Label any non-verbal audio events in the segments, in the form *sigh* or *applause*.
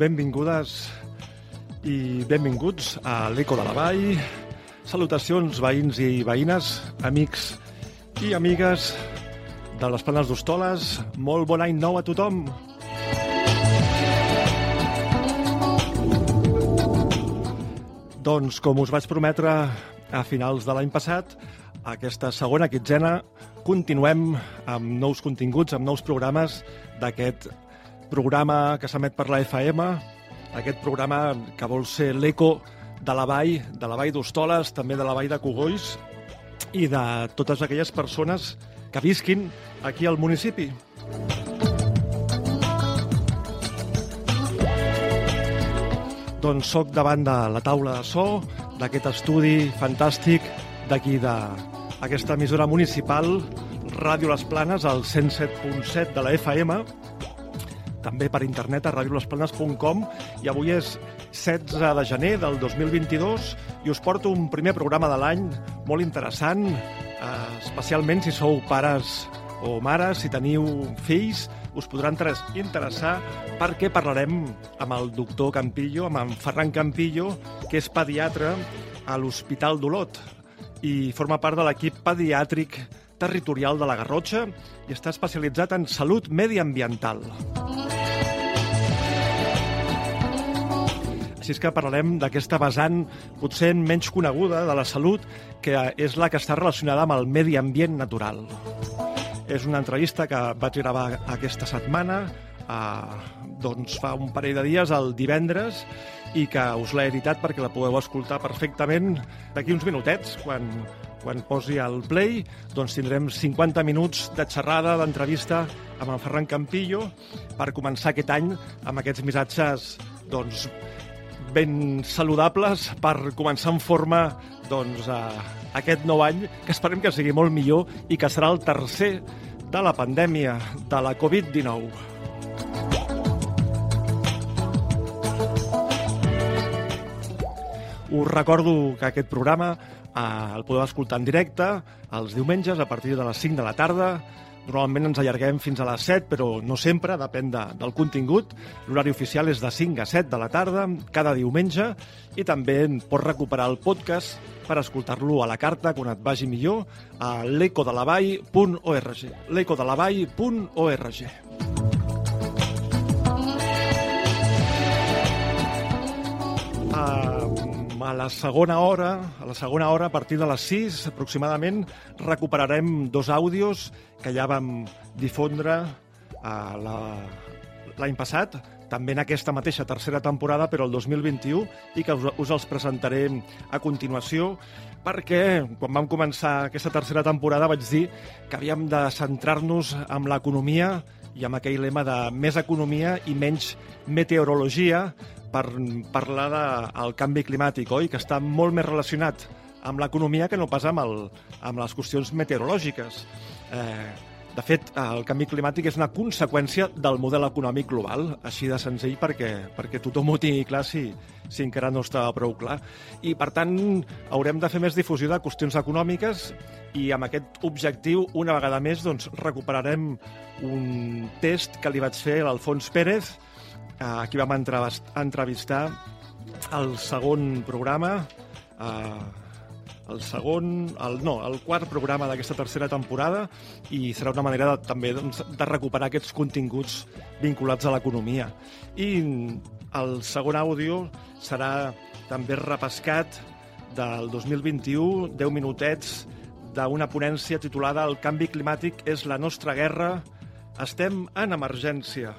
benvingudes i benvinguts a l'Eco de la Vall. Salutacions, veïns i veïnes, amics i amigues de les Planes d'Hostoles. Molt bon any nou a tothom. Doncs, com us vaig prometre a finals de l'any passat, aquesta segona quinzena continuem amb nous continguts, amb nous programes d'aquest programa que s'emet per la FM, aquest programa que vol ser l'eco de la vall, de la vall d'Hostoles, també de la vall de Cogolls i de totes aquelles persones que visquin aquí al municipi. Doncs sóc davant de la taula de so d'aquest estudi fantàstic d'aquí d'aquesta emissora municipal Ràdio Les Planes, al 107.7 de la FM, també per internet a radiolesplanes.com i avui és 16 de gener del 2022 i us porto un primer programa de l'any molt interessant, eh, especialment si sou pares o mares, si teniu fills, us podrà interessar perquè parlarem amb el doctor Campillo, amb en Ferran Campillo, que és pediatre a l'Hospital d'Olot i forma part de l'equip pediàtric territorial de la Garrotxa i està especialitzat en salut mediambiental. Així que parlarem d'aquesta vessant potser menys coneguda de la salut, que és la que està relacionada amb el medi ambient natural. És una entrevista que vaig gravar aquesta setmana, eh, doncs fa un parell de dies, el divendres, i que us l'he editat perquè la podeu escoltar perfectament d'aquí uns minutets, quan, quan posi el play, doncs tindrem 50 minuts de xerrada, d'entrevista amb en Ferran Campillo per començar aquest any amb aquests missatges doncs, ben saludables per començar en forma doncs, eh, aquest nou any, que esperem que sigui molt millor i que serà el tercer de la pandèmia de la Covid-19. Us recordo que aquest programa Eh, el podeu escoltar en directe els diumenges a partir de les 5 de la tarda. Normalment ens allarguem fins a les 7, però no sempre, depèn de, del contingut. L'horari oficial és de 5 a 7 de la tarda, cada diumenge, i també pots recuperar el podcast per escoltar-lo a la carta quan et vagi millor a l'ecodelavall.org l'ecodelavall.org Uh, eh, a la segona hora, a la segona hora, a partir de les 6 aproximadament, recuperarem dos àudios que ja vam difondre l'any passat, també en aquesta mateixa tercera temporada, però el 2021, i que us, us els presentaré a continuació, perquè quan vam començar aquesta tercera temporada vaig dir que havíem de centrar-nos en l'economia i amb aquell lema de més economia i menys meteorologia per parlar del canvi climàtic, oi? Que està molt més relacionat amb l'economia que no pas amb, el, amb les qüestions meteorològiques. Eh, de fet, el canvi climàtic és una conseqüència del model econòmic global, així de senzill perquè, perquè tothom ho tingui clar si, si encara no estava prou clar. I, per tant, haurem de fer més difusió de qüestions econòmiques i amb aquest objectiu, una vegada més, doncs, recuperarem un test que li vaig fer a l'Alfons Pérez, a qui vam entrevistar al segon programa, eh, el segon, el, no, el quart programa d'aquesta tercera temporada i serà una manera de, també doncs, de recuperar aquests continguts vinculats a l'economia. I el segon àudio serà també repescat del 2021, 10 minutets d'una ponència titulada El canvi climàtic és la nostra guerra, estem en emergència.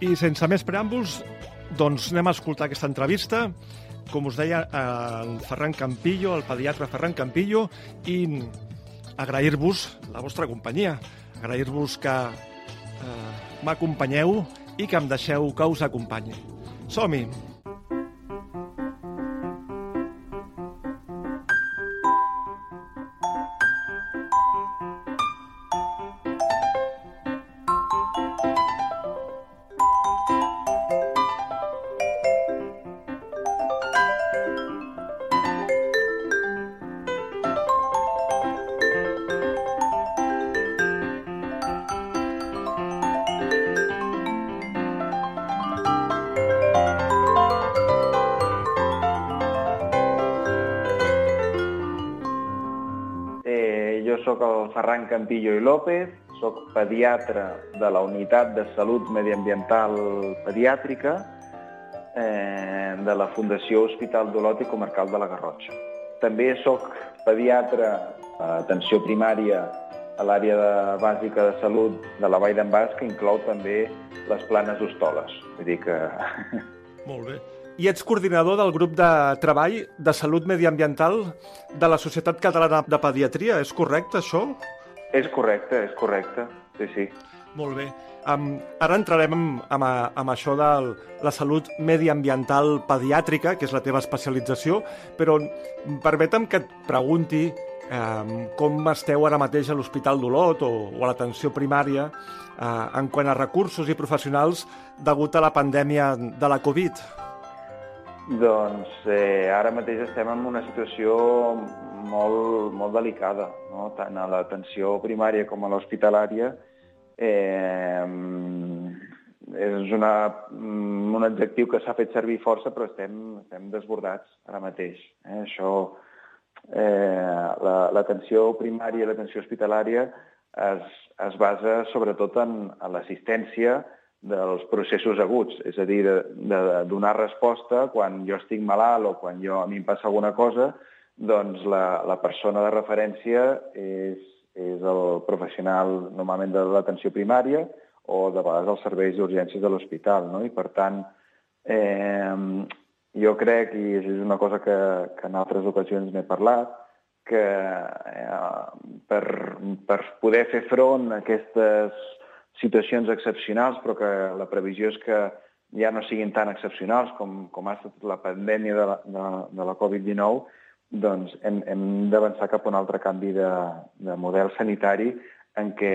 I sense més preàmbuls, doncs anem a escoltar aquesta entrevista. Com us deia, el Ferran Campillo, el pediatre Ferran Campillo, i agrair-vos la vostra companyia, agrair-vos que eh, m'acompanyeu i que em deixeu que us acompanyi. Som-hi! Campillo i López, soc pediatre de la Unitat de Salut Mediambiental Pediàtrica eh, de la Fundació Hospital d'Olot i Comarcal de la Garrotxa. També sóc pediatre d'atenció primària a l'àrea de, bàsica de salut de la Vall d'en Bas, que inclou també les planes d'Hostoles. Vull dir que... *laughs* Molt bé i ets coordinador del grup de treball de salut mediambiental de la Societat Catalana de Pediatria. És correcte, això? És correcte, és correcte, sí, sí. Molt bé. Um, ara entrarem amb, amb, això de la salut mediambiental pediàtrica, que és la teva especialització, però permetem que et pregunti um, com esteu ara mateix a l'Hospital d'Olot o, o a l'atenció primària uh, en quant a recursos i professionals degut a la pandèmia de la Covid. Doncs eh, ara mateix estem en una situació molt, molt delicada, no? tant a l'atenció primària com a l'hospitalària. Eh, és una, un adjectiu que s'ha fet servir força, però estem, estem desbordats ara mateix. Eh? Això, eh, l'atenció la, primària i l'atenció hospitalària es, es basa sobretot en, en l'assistència dels processos aguts, és a dir, de, de donar resposta quan jo estic malalt o quan jo, a mi em passa alguna cosa, doncs la, la persona de referència és, és el professional normalment de l'atenció primària o de vegades els serveis d'urgències de l'hospital. No? I per tant, eh, jo crec, i és una cosa que, que en altres ocasions n'he parlat, que eh, per, per poder fer front a aquestes situacions excepcionals, però que la previsió és que ja no siguin tan excepcionals com, com ha estat la pandèmia de la, de, de la Covid-19, doncs hem, hem d'avançar cap a un altre canvi de, de model sanitari en què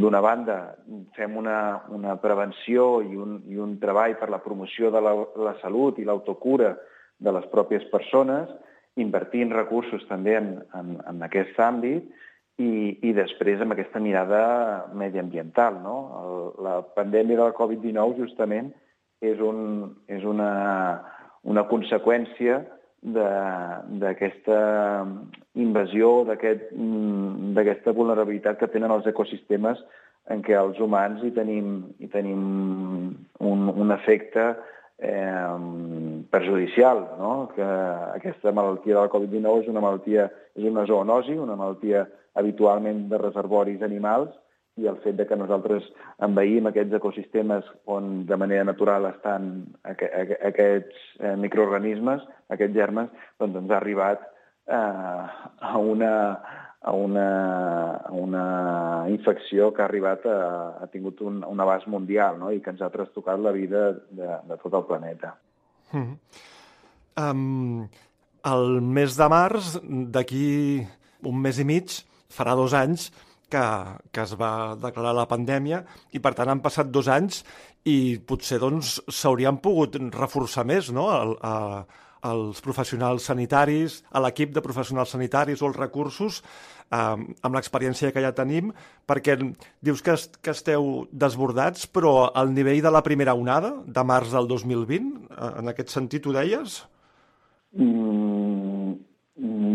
d'una banda fem una, una prevenció i un, i un treball per la promoció de la, la salut i l'autocura de les pròpies persones, invertint recursos també en, en, en aquest àmbit, i, i després amb aquesta mirada mediambiental. No? El, la pandèmia de la Covid-19 justament és, un, és una, una conseqüència d'aquesta invasió, mm, d'aquesta vulnerabilitat que tenen els ecosistemes en què els humans hi tenim, hi tenim un, un efecte eh, perjudicial, no? que aquesta malaltia de la Covid-19 és una malaltia, és una zoonosi, una malaltia habitualment de reservoris animals, i el fet de que nosaltres envaïm aquests ecosistemes on de manera natural estan aqu aquests eh, microorganismes, aquests germes, doncs ens ha arribat eh, a, una, a, una, a una infecció que ha arribat a, ha tingut un, un abast mundial no? i que ens ha trastocat la vida de, de tot el planeta. Mm um, el mes de març, d'aquí un mes i mig, farà dos anys, que, que es va declarar la pandèmia i, per tant, han passat dos anys i potser doncs s'haurien pogut reforçar més no? El, a, als professionals sanitaris, a l'equip de professionals sanitaris o els recursos, eh, amb l'experiència que ja tenim, perquè dius que, est que esteu desbordats, però al nivell de la primera onada, de març del 2020, eh, en aquest sentit ho deies? Mm,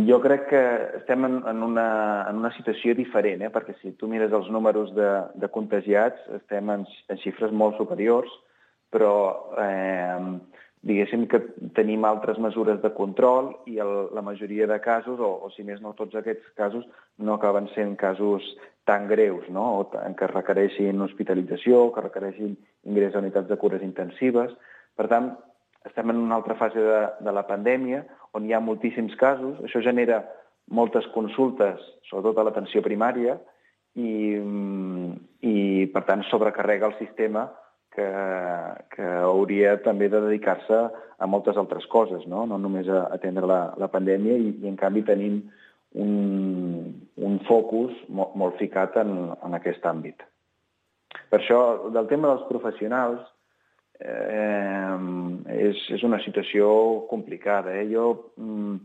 jo crec que estem en, en, una, en una situació diferent, eh? perquè si tu mires els números de, de contagiats, estem en, en xifres molt superiors, però eh, diguéssim que tenim altres mesures de control i el, la majoria de casos, o, o si més no tots aquests casos, no acaben sent casos tan greus, no? o que requereixin hospitalització, que requereixin ingrés a unitats de cures intensives. Per tant, estem en una altra fase de, de la pandèmia on hi ha moltíssims casos. Això genera moltes consultes, sobretot a l'atenció primària, i, i per tant sobrecarrega el sistema que, que hauria també de dedicar-se a moltes altres coses, no, no només a atendre la, la pandèmia i, i en canvi tenim un, un focus molt, molt ficat en, en aquest àmbit. Per això, del tema dels professionals, eh, és, és una situació complicada. Eh? Jo, mm,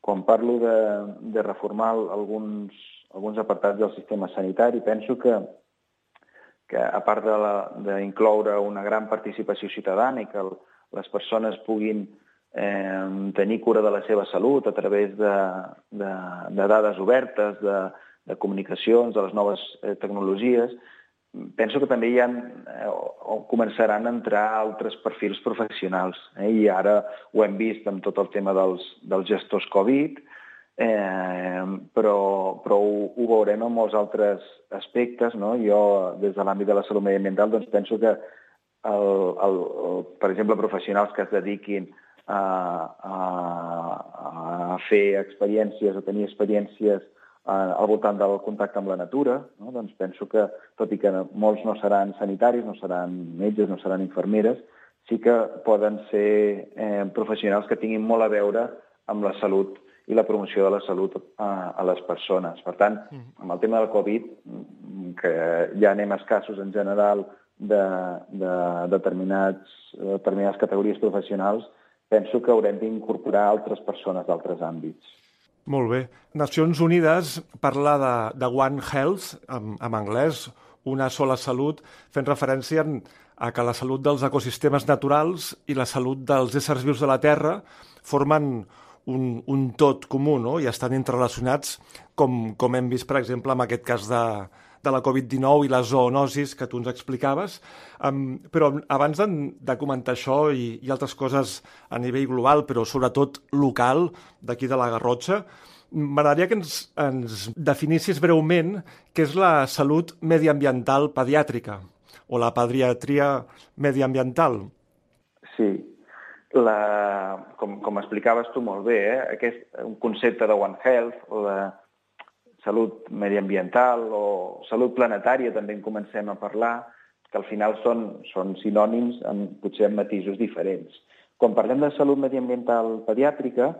quan parlo de, de reformar alguns, alguns apartats del sistema sanitari, penso que, que a part d'incloure una gran participació ciutadana i que les persones puguin eh, tenir cura de la seva salut a través de, de, de dades obertes, de, de comunicacions, de les noves eh, tecnologies, penso que també hi ha, eh, o començaran a entrar altres perfils professionals. Eh? I ara ho hem vist amb tot el tema dels, dels gestors Covid, eh, però, però ho, ho veurem en molts altres aspectes. No? Jo, des de l'àmbit de la salut mediambiental, doncs penso que, el, el, el, per exemple, professionals que es dediquin a, a, a fer experiències, o tenir experiències al voltant del contacte amb la natura, no? doncs penso que, tot i que molts no seran sanitaris, no seran metges, no seran infermeres, sí que poden ser eh, professionals que tinguin molt a veure amb la salut i la promoció de la salut a, a les persones. Per tant, mm. amb el tema del Covid, que ha anem escassos en general de, de determinats, determinades categories professionals, penso que haurem d'incorporar altres persones d'altres àmbits. Molt bé. Nacions Unides parla de, de One Health, en, en anglès, una sola salut, fent referència a que la salut dels ecosistemes naturals i la salut dels éssers vius de la Terra formen un, un tot comú no? i estan interrelacionats, com, com hem vist, per exemple, en aquest cas de, de la Covid-19 i les zoonosis que tu ens explicaves. Um, però abans de, de comentar això i, i altres coses a nivell global, però sobretot local, d'aquí de la Garrotxa, m'agradaria que ens, ens definissis breument què és la salut mediambiental pediàtrica o la pediatria mediambiental. Sí, la, com, com explicaves tu molt bé, eh, aquest un concepte de One Health o de salut mediambiental o salut planetària també en comencem a parlar, que al final són, són sinònims amb, potser amb matisos diferents. Quan parlem de salut mediambiental pediàtrica,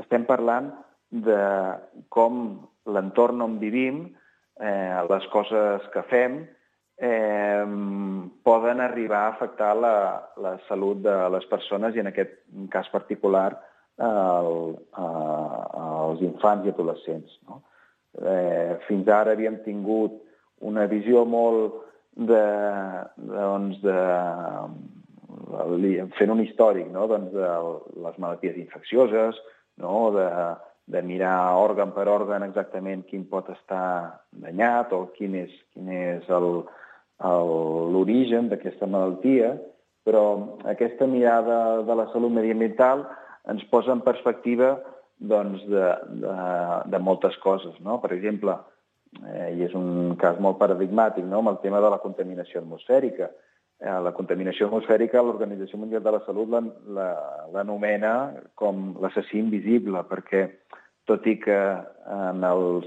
estem parlant de com l'entorn on vivim, eh, les coses que fem, eh, poden arribar a afectar la, la salut de les persones i en aquest cas particular el, els infants i adolescents. No? Eh, fins ara havíem tingut una visió molt de, doncs de fent un històric no? doncs de les malalties infeccioses, no? de, de mirar òrgan per òrgan exactament quin pot estar danyat o quin és, quin és l'origen d'aquesta malaltia, però aquesta mirada de la salut mediambiental ens posa en perspectiva doncs, de, de, de moltes coses. No? Per exemple, eh, i és un cas molt paradigmàtic, no? amb el tema de la contaminació atmosfèrica. Eh, la contaminació atmosfèrica, l'Organització Mundial de la Salut l'anomena com l'assassí invisible, perquè tot i que en els,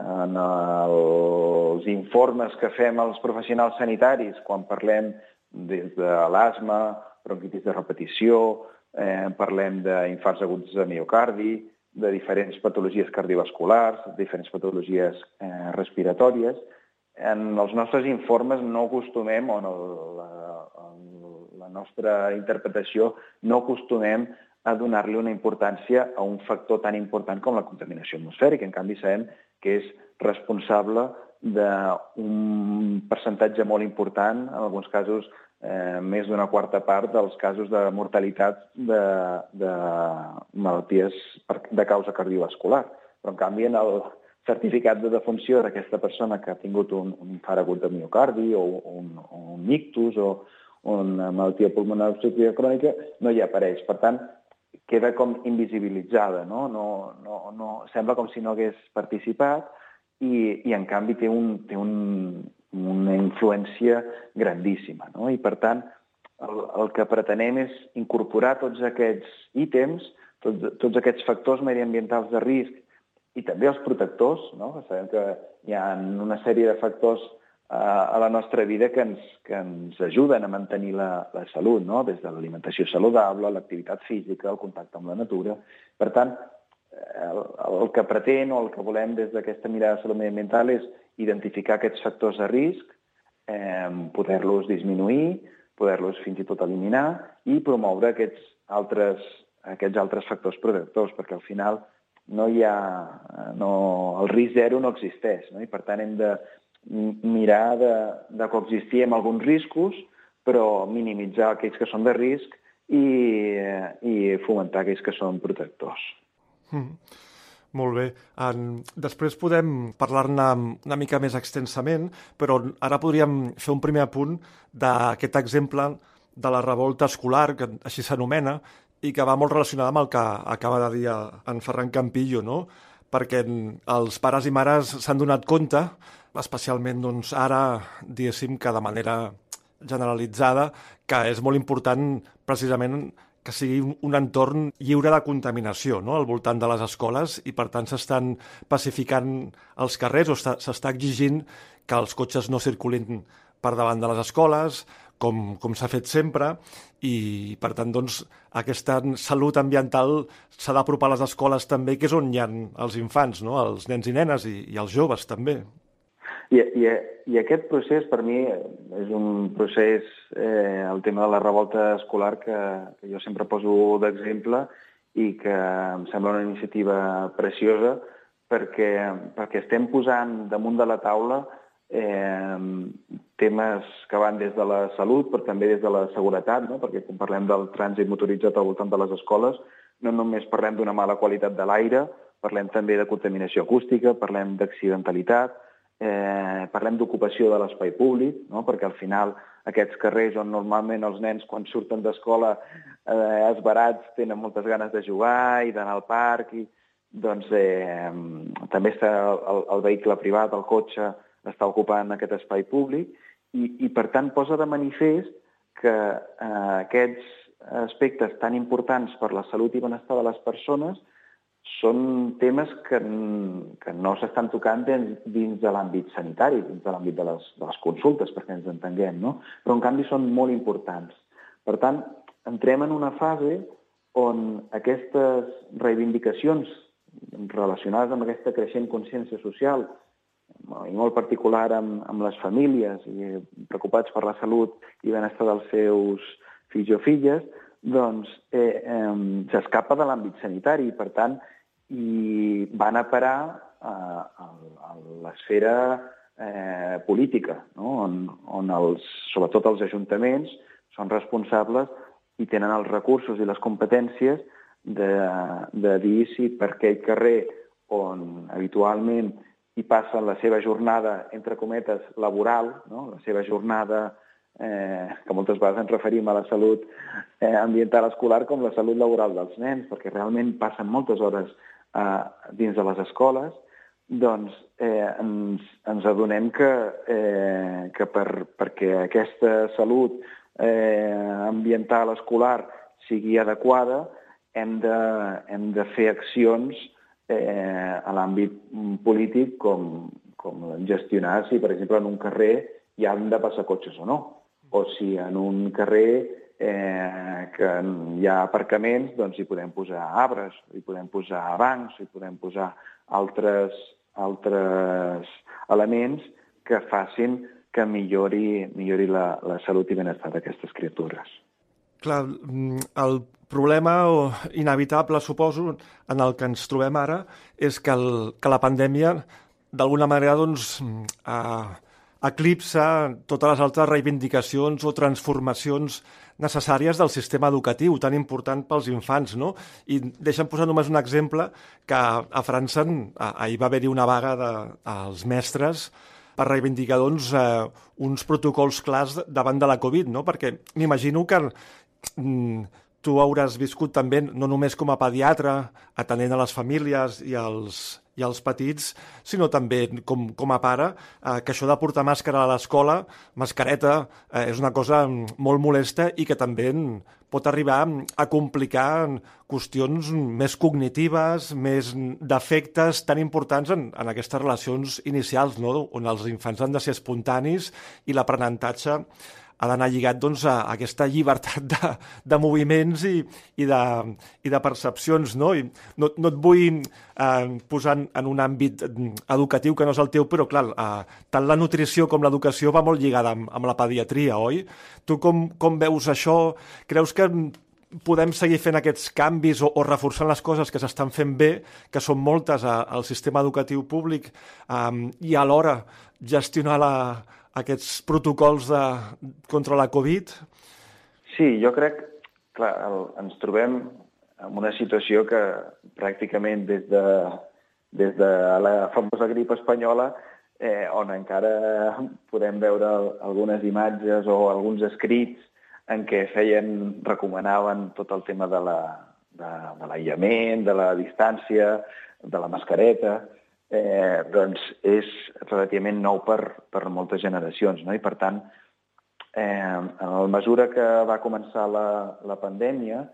en els informes que fem els professionals sanitaris, quan parlem des de l'asma, bronquitis de repetició, eh, parlem d'infarts aguts de miocardi, de diferents patologies cardiovasculars, diferents patologies eh, respiratòries. En els nostres informes no acostumem, o en, el, la, en la nostra interpretació, no acostumem a donar-li una importància a un factor tan important com la contaminació atmosfèrica. En canvi, sabem que és responsable d'un percentatge molt important, en alguns casos eh, més d'una quarta part dels casos de mortalitat de, de malalties de causa cardiovascular. Però, en canvi, en el certificat de defunció d'aquesta persona que ha tingut un, un infart de miocardi o un, un ictus o una malaltia pulmonar obstructiva crònica no hi apareix. Per tant, queda com invisibilitzada, no? No, no, no, sembla com si no hagués participat i, i en canvi té un, té un, una influència grandíssima. No? I, per tant, el, el que pretenem és incorporar tots aquests ítems, tots, tots aquests factors mediambientals de risc i també els protectors, no? sabem que hi ha una sèrie de factors eh, a la nostra vida que ens, que ens ajuden a mantenir la, la salut, no? des de l'alimentació saludable, l'activitat física, el contacte amb la natura. Per tant, el, el que pretén o el que volem des d'aquesta mirada de salut mediambiental és identificar aquests factors de risc, eh, poder-los disminuir, poder-los fins i tot eliminar i promoure aquests altres, aquests altres factors protectors, perquè al final no hi ha, no, el risc zero no existeix, no? i per tant hem de mirar de, de coexistir amb alguns riscos, però minimitzar aquells que són de risc i, i fomentar aquells que són protectors. Mm. Molt bé. En... Després podem parlar-ne una mica més extensament, però ara podríem fer un primer apunt d'aquest exemple de la revolta escolar, que així s'anomena, i que va molt relacionada amb el que acaba de dir en Ferran Campillo, no? perquè els pares i mares s'han donat compte, especialment doncs, ara, diguéssim que de manera generalitzada, que és molt important precisament que sigui un entorn lliure de contaminació no? al voltant de les escoles i, per tant, s'estan pacificant els carrers o s'està exigint que els cotxes no circulin per davant de les escoles, com, com s'ha fet sempre, i, per tant, doncs, aquesta salut ambiental s'ha d'apropar a les escoles també, que és on hi ha els infants, no? els nens i nenes i, i els joves també. I, i, I aquest procés, per mi, és un procés, eh, el tema de la revolta escolar, que, que jo sempre poso d'exemple i que em sembla una iniciativa preciosa perquè, perquè estem posant damunt de la taula eh, temes que van des de la salut, però també des de la seguretat, no? perquè quan parlem del trànsit motoritzat al voltant de les escoles, no només parlem d'una mala qualitat de l'aire, parlem també de contaminació acústica, parlem d'accidentalitat, eh, parlem d'ocupació de l'espai públic, no? perquè al final aquests carrers on normalment els nens quan surten d'escola eh, esbarats tenen moltes ganes de jugar i d'anar al parc, i, doncs eh, també està el, el vehicle privat, el cotxe, està ocupant aquest espai públic i, i per tant posa de manifest que eh, aquests aspectes tan importants per la salut i benestar de les persones són temes que, que no s'estan tocant dins, de l'àmbit sanitari, dins de l'àmbit de, les, de les consultes, perquè ens entenguem, no? però en canvi són molt importants. Per tant, entrem en una fase on aquestes reivindicacions relacionades amb aquesta creixent consciència social i molt particular amb, amb les famílies i preocupats per la salut i benestar dels seus fills o filles, doncs eh, eh, s'escapa de l'àmbit sanitari i, per tant, i van a parar a, a, a l'esfera eh, política, no? on, on els, sobretot els ajuntaments són responsables i tenen els recursos i les competències de, de dir si per aquell carrer on habitualment hi passen la seva jornada, entre cometes, laboral, no? la seva jornada, eh, que moltes vegades ens referim a la salut eh, ambiental escolar com la salut laboral dels nens, perquè realment passen moltes hores eh, dins de les escoles, doncs eh, ens, ens adonem que, eh, que per, perquè aquesta salut eh, ambiental escolar sigui adequada, hem de, hem de fer accions eh, a l'àmbit polític com, com gestionar si, per exemple, en un carrer hi han de passar cotxes o no, o si en un carrer eh, que hi ha aparcaments, doncs hi podem posar arbres, hi podem posar bancs, hi podem posar altres, altres elements que facin que millori, millori la, la salut i benestar d'aquestes criatures. Clar, el problema inevitable, suposo, en el que ens trobem ara, és que, el, que la pandèmia, d'alguna manera, doncs, eh, eclipsa totes les altres reivindicacions o transformacions necessàries del sistema educatiu, tan important pels infants, no? I deixa'm posar només un exemple, que a França ahir va haver-hi una vaga dels de, mestres per reivindicar doncs, eh, uns protocols clars davant de la Covid, no? perquè m'imagino que mm, tu hauràs viscut també, no només com a pediatre, atenent a les famílies i als, i als petits, sinó també com, com a pare, eh, que això de portar màscara a l'escola, mascareta, eh, és una cosa molt molesta i que també pot arribar a complicar qüestions més cognitives, més d'efectes tan importants en, en aquestes relacions inicials, no? on els infants han de ser espontanis i l'aprenentatge ha d'anar lligat doncs, a aquesta llibertat de, de moviments i, i, de, i de percepcions. No, I no, no et vull eh, posar en un àmbit educatiu que no és el teu, però clar, eh, tant la nutrició com l'educació va molt lligada amb, amb la pediatria, oi? Tu com, com veus això? Creus que podem seguir fent aquests canvis o, o reforçant les coses que s'estan fent bé, que són moltes a, al sistema educatiu públic, um, i alhora gestionar la, aquests protocols de, contra la Covid? Sí, jo crec, clar, el, ens trobem en una situació que pràcticament des de, des de la famosa grip espanyola, eh, on encara podem veure algunes imatges o alguns escrits en què feien, recomanaven tot el tema de l'aïllament, de, de, de la distància, de la mascareta, eh, doncs és relativament nou per, per moltes generacions. No? I, per tant, eh, a la mesura que va començar la, la pandèmia,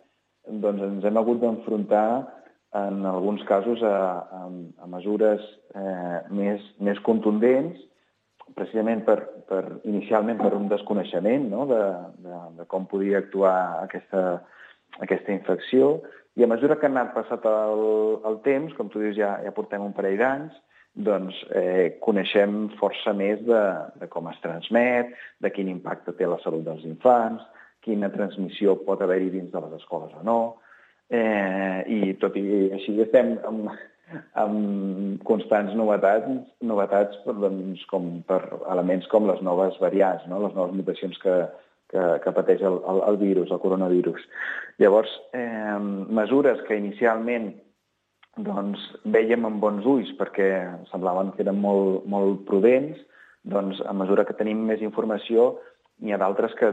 doncs ens hem hagut d'enfrontar en alguns casos a, a, a mesures eh, més, més contundents, precisament per, per, inicialment per un desconeixement no? de, de, de com podia actuar aquesta, aquesta infecció, i a mesura que ha anat passat el, el temps, com tu dius, ja, ja portem un parell d'anys, doncs eh, coneixem força més de, de com es transmet, de quin impacte té la salut dels infants, quina transmissió pot haver-hi dins de les escoles o no, eh, i tot i així estem amb, amb constants novetats, novetats doncs, com per elements com les noves variants, no? les noves mutacions que, que, que pateix el, el, el virus, el coronavirus. Llavors, eh, mesures que inicialment doncs, vèiem amb bons ulls perquè semblaven que eren molt, molt prudents, doncs a mesura que tenim més informació n'hi ha d'altres que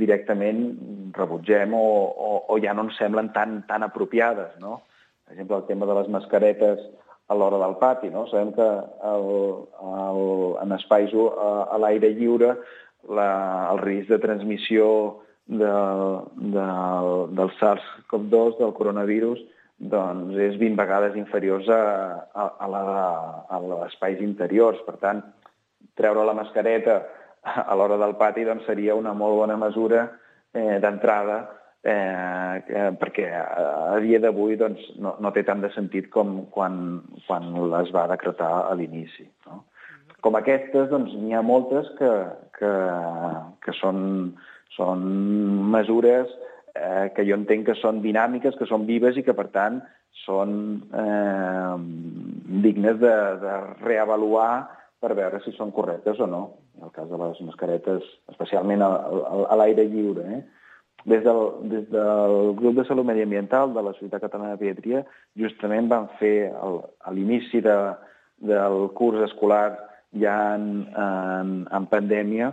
directament rebutgem o, o, o ja no ens semblen tan, tan apropiades. No? Per exemple, el tema de les mascaretes a l'hora del pati. No? Sabem que el, el, en espais a, a l'aire lliure la, el risc de transmissió de, de, del SARS-CoV-2, del coronavirus, doncs és 20 vegades inferiors a, a, a els espais interiors. Per tant, treure la mascareta a l'hora del pati doncs, seria una molt bona mesura eh, d'entrada eh, perquè a, a dia d'avui doncs, no, no té tant de sentit com quan, quan les va decretar a l'inici. No? Com aquestes, doncs, n'hi ha moltes que, que, que són, són mesures eh, que jo entenc que són dinàmiques, que són vives i que, per tant, són eh, dignes de, de reavaluar per veure si són correctes o no. en el cas de les mascaretes, especialment a, a, a l'aire lliure. Eh? Des del, des del grup de salut mediambiental de la Societat Catalana de Pediatria justament van fer el, a l'inici de, del curs escolar ja en, en, en pandèmia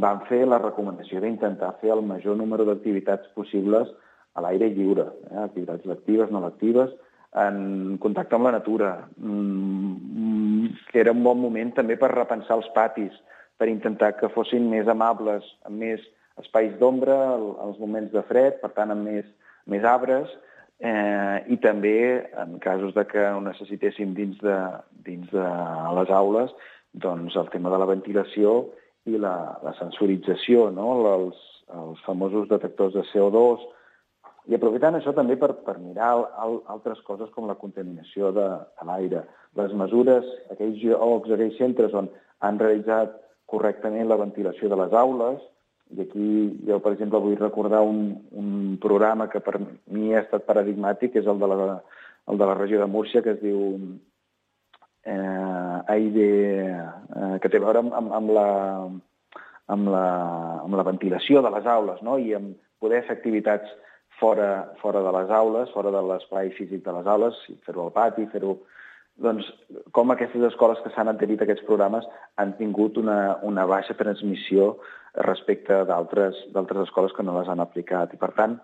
van fer la recomanació d'intentar fer el major número d'activitats possibles a l'aire lliure, eh? activitats lectives, no lectives, en contacte amb la natura, mm, era un bon moment també per repensar els patis, per intentar que fossin més amables, amb més espais d'ombra, als moments de fred, per tant, amb més, més arbres, eh, i també en casos de que ho necessitéssim dins de, dins de les aules, doncs el tema de la ventilació i la, la sensorització, no? els, els famosos detectors de CO2, i aprofitant això també per, per mirar al, altres coses com la contaminació de, de l'aire, les mesures, aquells llocs, aquells centres on han realitzat correctament la ventilació de les aules, i aquí jo, per exemple, vull recordar un, un programa que per mi ha estat paradigmàtic, que és el de la, el de la regió de Múrcia, que es diu eh, AID, eh, que té a veure amb, amb, amb, la, amb, la, amb la ventilació de les aules no? i amb poder fer activitats fora, fora de les aules, fora de l'espai físic de les aules, fer-ho al pati, fer-ho... Doncs com aquestes escoles que s'han adherit a aquests programes han tingut una, una baixa transmissió respecte d'altres escoles que no les han aplicat. I, per tant,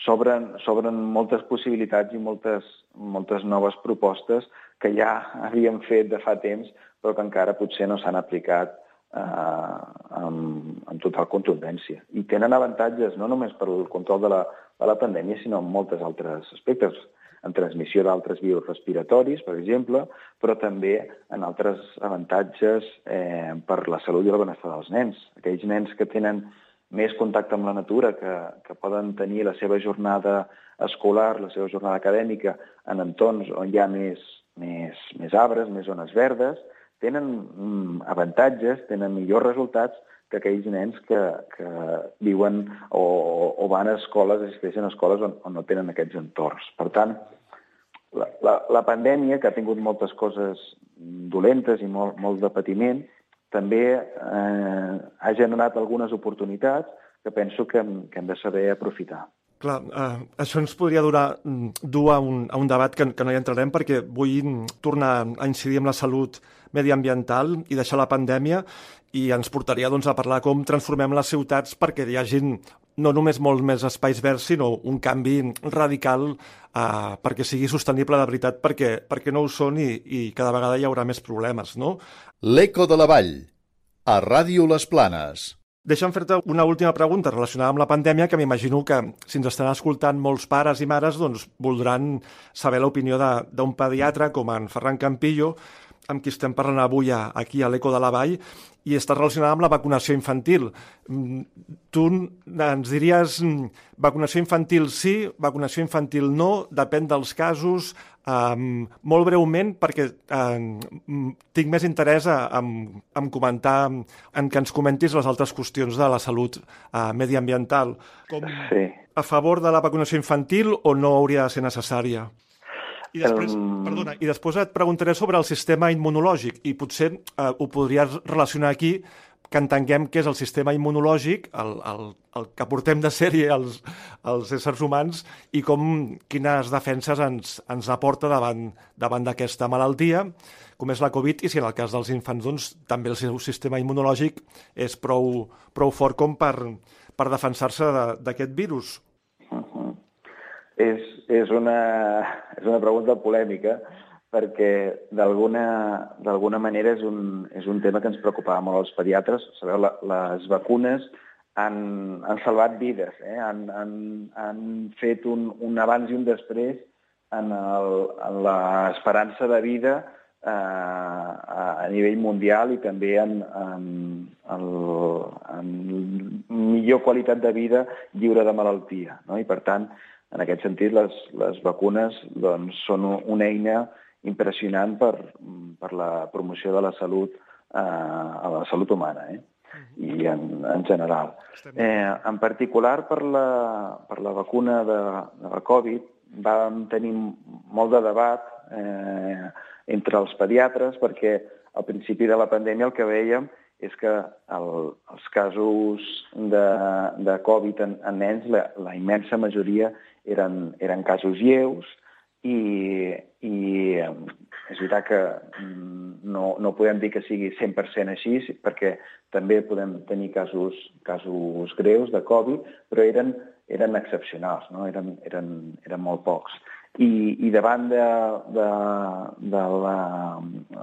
s'obren moltes possibilitats i moltes, moltes noves propostes que ja *laughs* havíem fet de fa temps, però que encara potser no s'han aplicat eh, amb, amb total contundència. I tenen avantatges no només per el control de la, de la pandèmia, sinó en moltes altres aspectes, en transmissió d'altres virus respiratoris, per exemple, però també en altres avantatges eh, per la salut i el benestar dels nens. Aquells nens que tenen més contacte amb la natura, que, que poden tenir la seva jornada escolar, la seva jornada acadèmica en entorns on hi ha més, més, més arbres, més zones verdes, tenen mm, avantatges, tenen millors resultats que aquells nens que, que viuen o, o van a escoles, assisteixen a escoles on, on no tenen aquests entorns. Per tant, la, la, la pandèmia, que ha tingut moltes coses dolentes i molt, molt de patiment, també eh, ha generat algunes oportunitats que penso que, que hem de saber aprofitar. Clar, eh, això ens podria durar, mm, dur a un, a un debat que, que no hi entrarem perquè vull tornar a incidir en la salut mediambiental i deixar la pandèmia i ens portaria doncs, a parlar com transformem les ciutats perquè hi hagi no només molts més espais verds, sinó un canvi radical eh, perquè sigui sostenible de veritat, perquè, perquè no ho són i, i cada vegada hi haurà més problemes, no? L'Eco de la Vall, a Ràdio Les Planes. Deixa'm fer-te una última pregunta relacionada amb la pandèmia, que m'imagino que si ens estan escoltant molts pares i mares, doncs voldran saber l'opinió d'un pediatre com en Ferran Campillo, amb qui estem parlant avui aquí a l'Eco de la Vall, i està relacionada amb la vacunació infantil. Mm, tu ens diries mm, vacunació infantil sí, vacunació infantil no, depèn dels casos, um, molt breument, perquè um, tinc més interès a, a comentar, en que ens comentis les altres qüestions de la salut uh, mediambiental. Com sí. a favor de la vacunació infantil o no hauria de ser necessària? I després, um... perdona, i després et preguntaré sobre el sistema immunològic i potser eh, ho podries relacionar aquí que entenguem què és el sistema immunològic, el, el, el que portem de sèrie els, els éssers humans i com, quines defenses ens, ens aporta davant davant d'aquesta malaltia, com és la Covid, i si en el cas dels infants doncs, també el seu sistema immunològic és prou, prou fort com per, per defensar-se d'aquest virus. És, és, una, és una pregunta polèmica perquè d'alguna manera és un, és un tema que ens preocupava molt als pediatres. Sabeu, la, les vacunes han, han salvat vides, eh? han, han, han fet un, un abans i un després en l'esperança de vida eh, a, a nivell mundial i també en, en, en, en millor qualitat de vida lliure de malaltia. No? I, per tant, en aquest sentit, les, les vacunes doncs, són una eina impressionant per, per la promoció de la salut, eh, a la salut humana, eh? i en, en general. Eh, en particular, per la, per la vacuna de, de la Covid, vam tenir molt de debat eh, entre els pediatres perquè al principi de la pandèmia el que veiem és que el, els casos de, de Covid en, en nens, la, la immensa majoria eren, eren casos lleus i, i és veritat que mm, no, no podem dir que sigui 100% així, perquè també podem tenir casos, casos greus de Covid, però eren, eren excepcionals, no? eren, eren, eren molt pocs. I, i davant de, de, de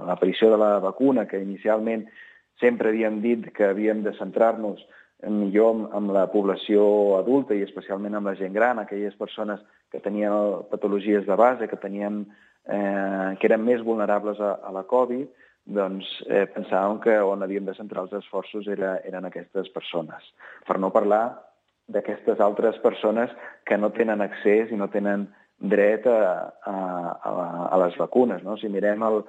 l'aparició la, de la vacuna, que inicialment sempre havíem dit que havíem de centrar-nos millor amb la població adulta i especialment amb la gent gran, aquelles persones que tenien patologies de base, que tenien eh, que eren més vulnerables a, a la Covid, doncs eh, pensàvem que on havíem de centrar els esforços era, eren aquestes persones. Per no parlar d'aquestes altres persones que no tenen accés i no tenen dret a, a, a, a les vacunes. No? Si mirem el,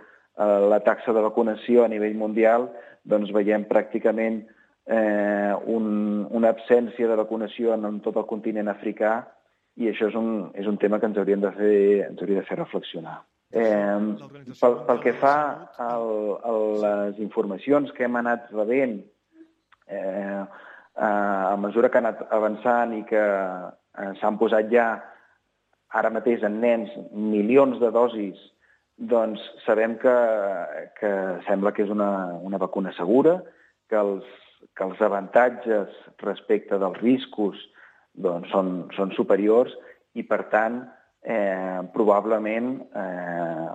la taxa de vacunació a nivell mundial, doncs veiem pràcticament eh, un, una absència de vacunació en, en tot el continent africà i això és un, és un tema que ens hauríem de fer, ens hauria de fer reflexionar. Eh, pel, pel que fa al, a les informacions que hem anat rebent eh, a mesura que ha anat avançant i que eh, s'han posat ja ara mateix en nens milions de dosis, doncs sabem que, que sembla que és una, una vacuna segura, que els, que els avantatges respecte dels riscos doncs, són, són superiors i, per tant, eh, probablement eh,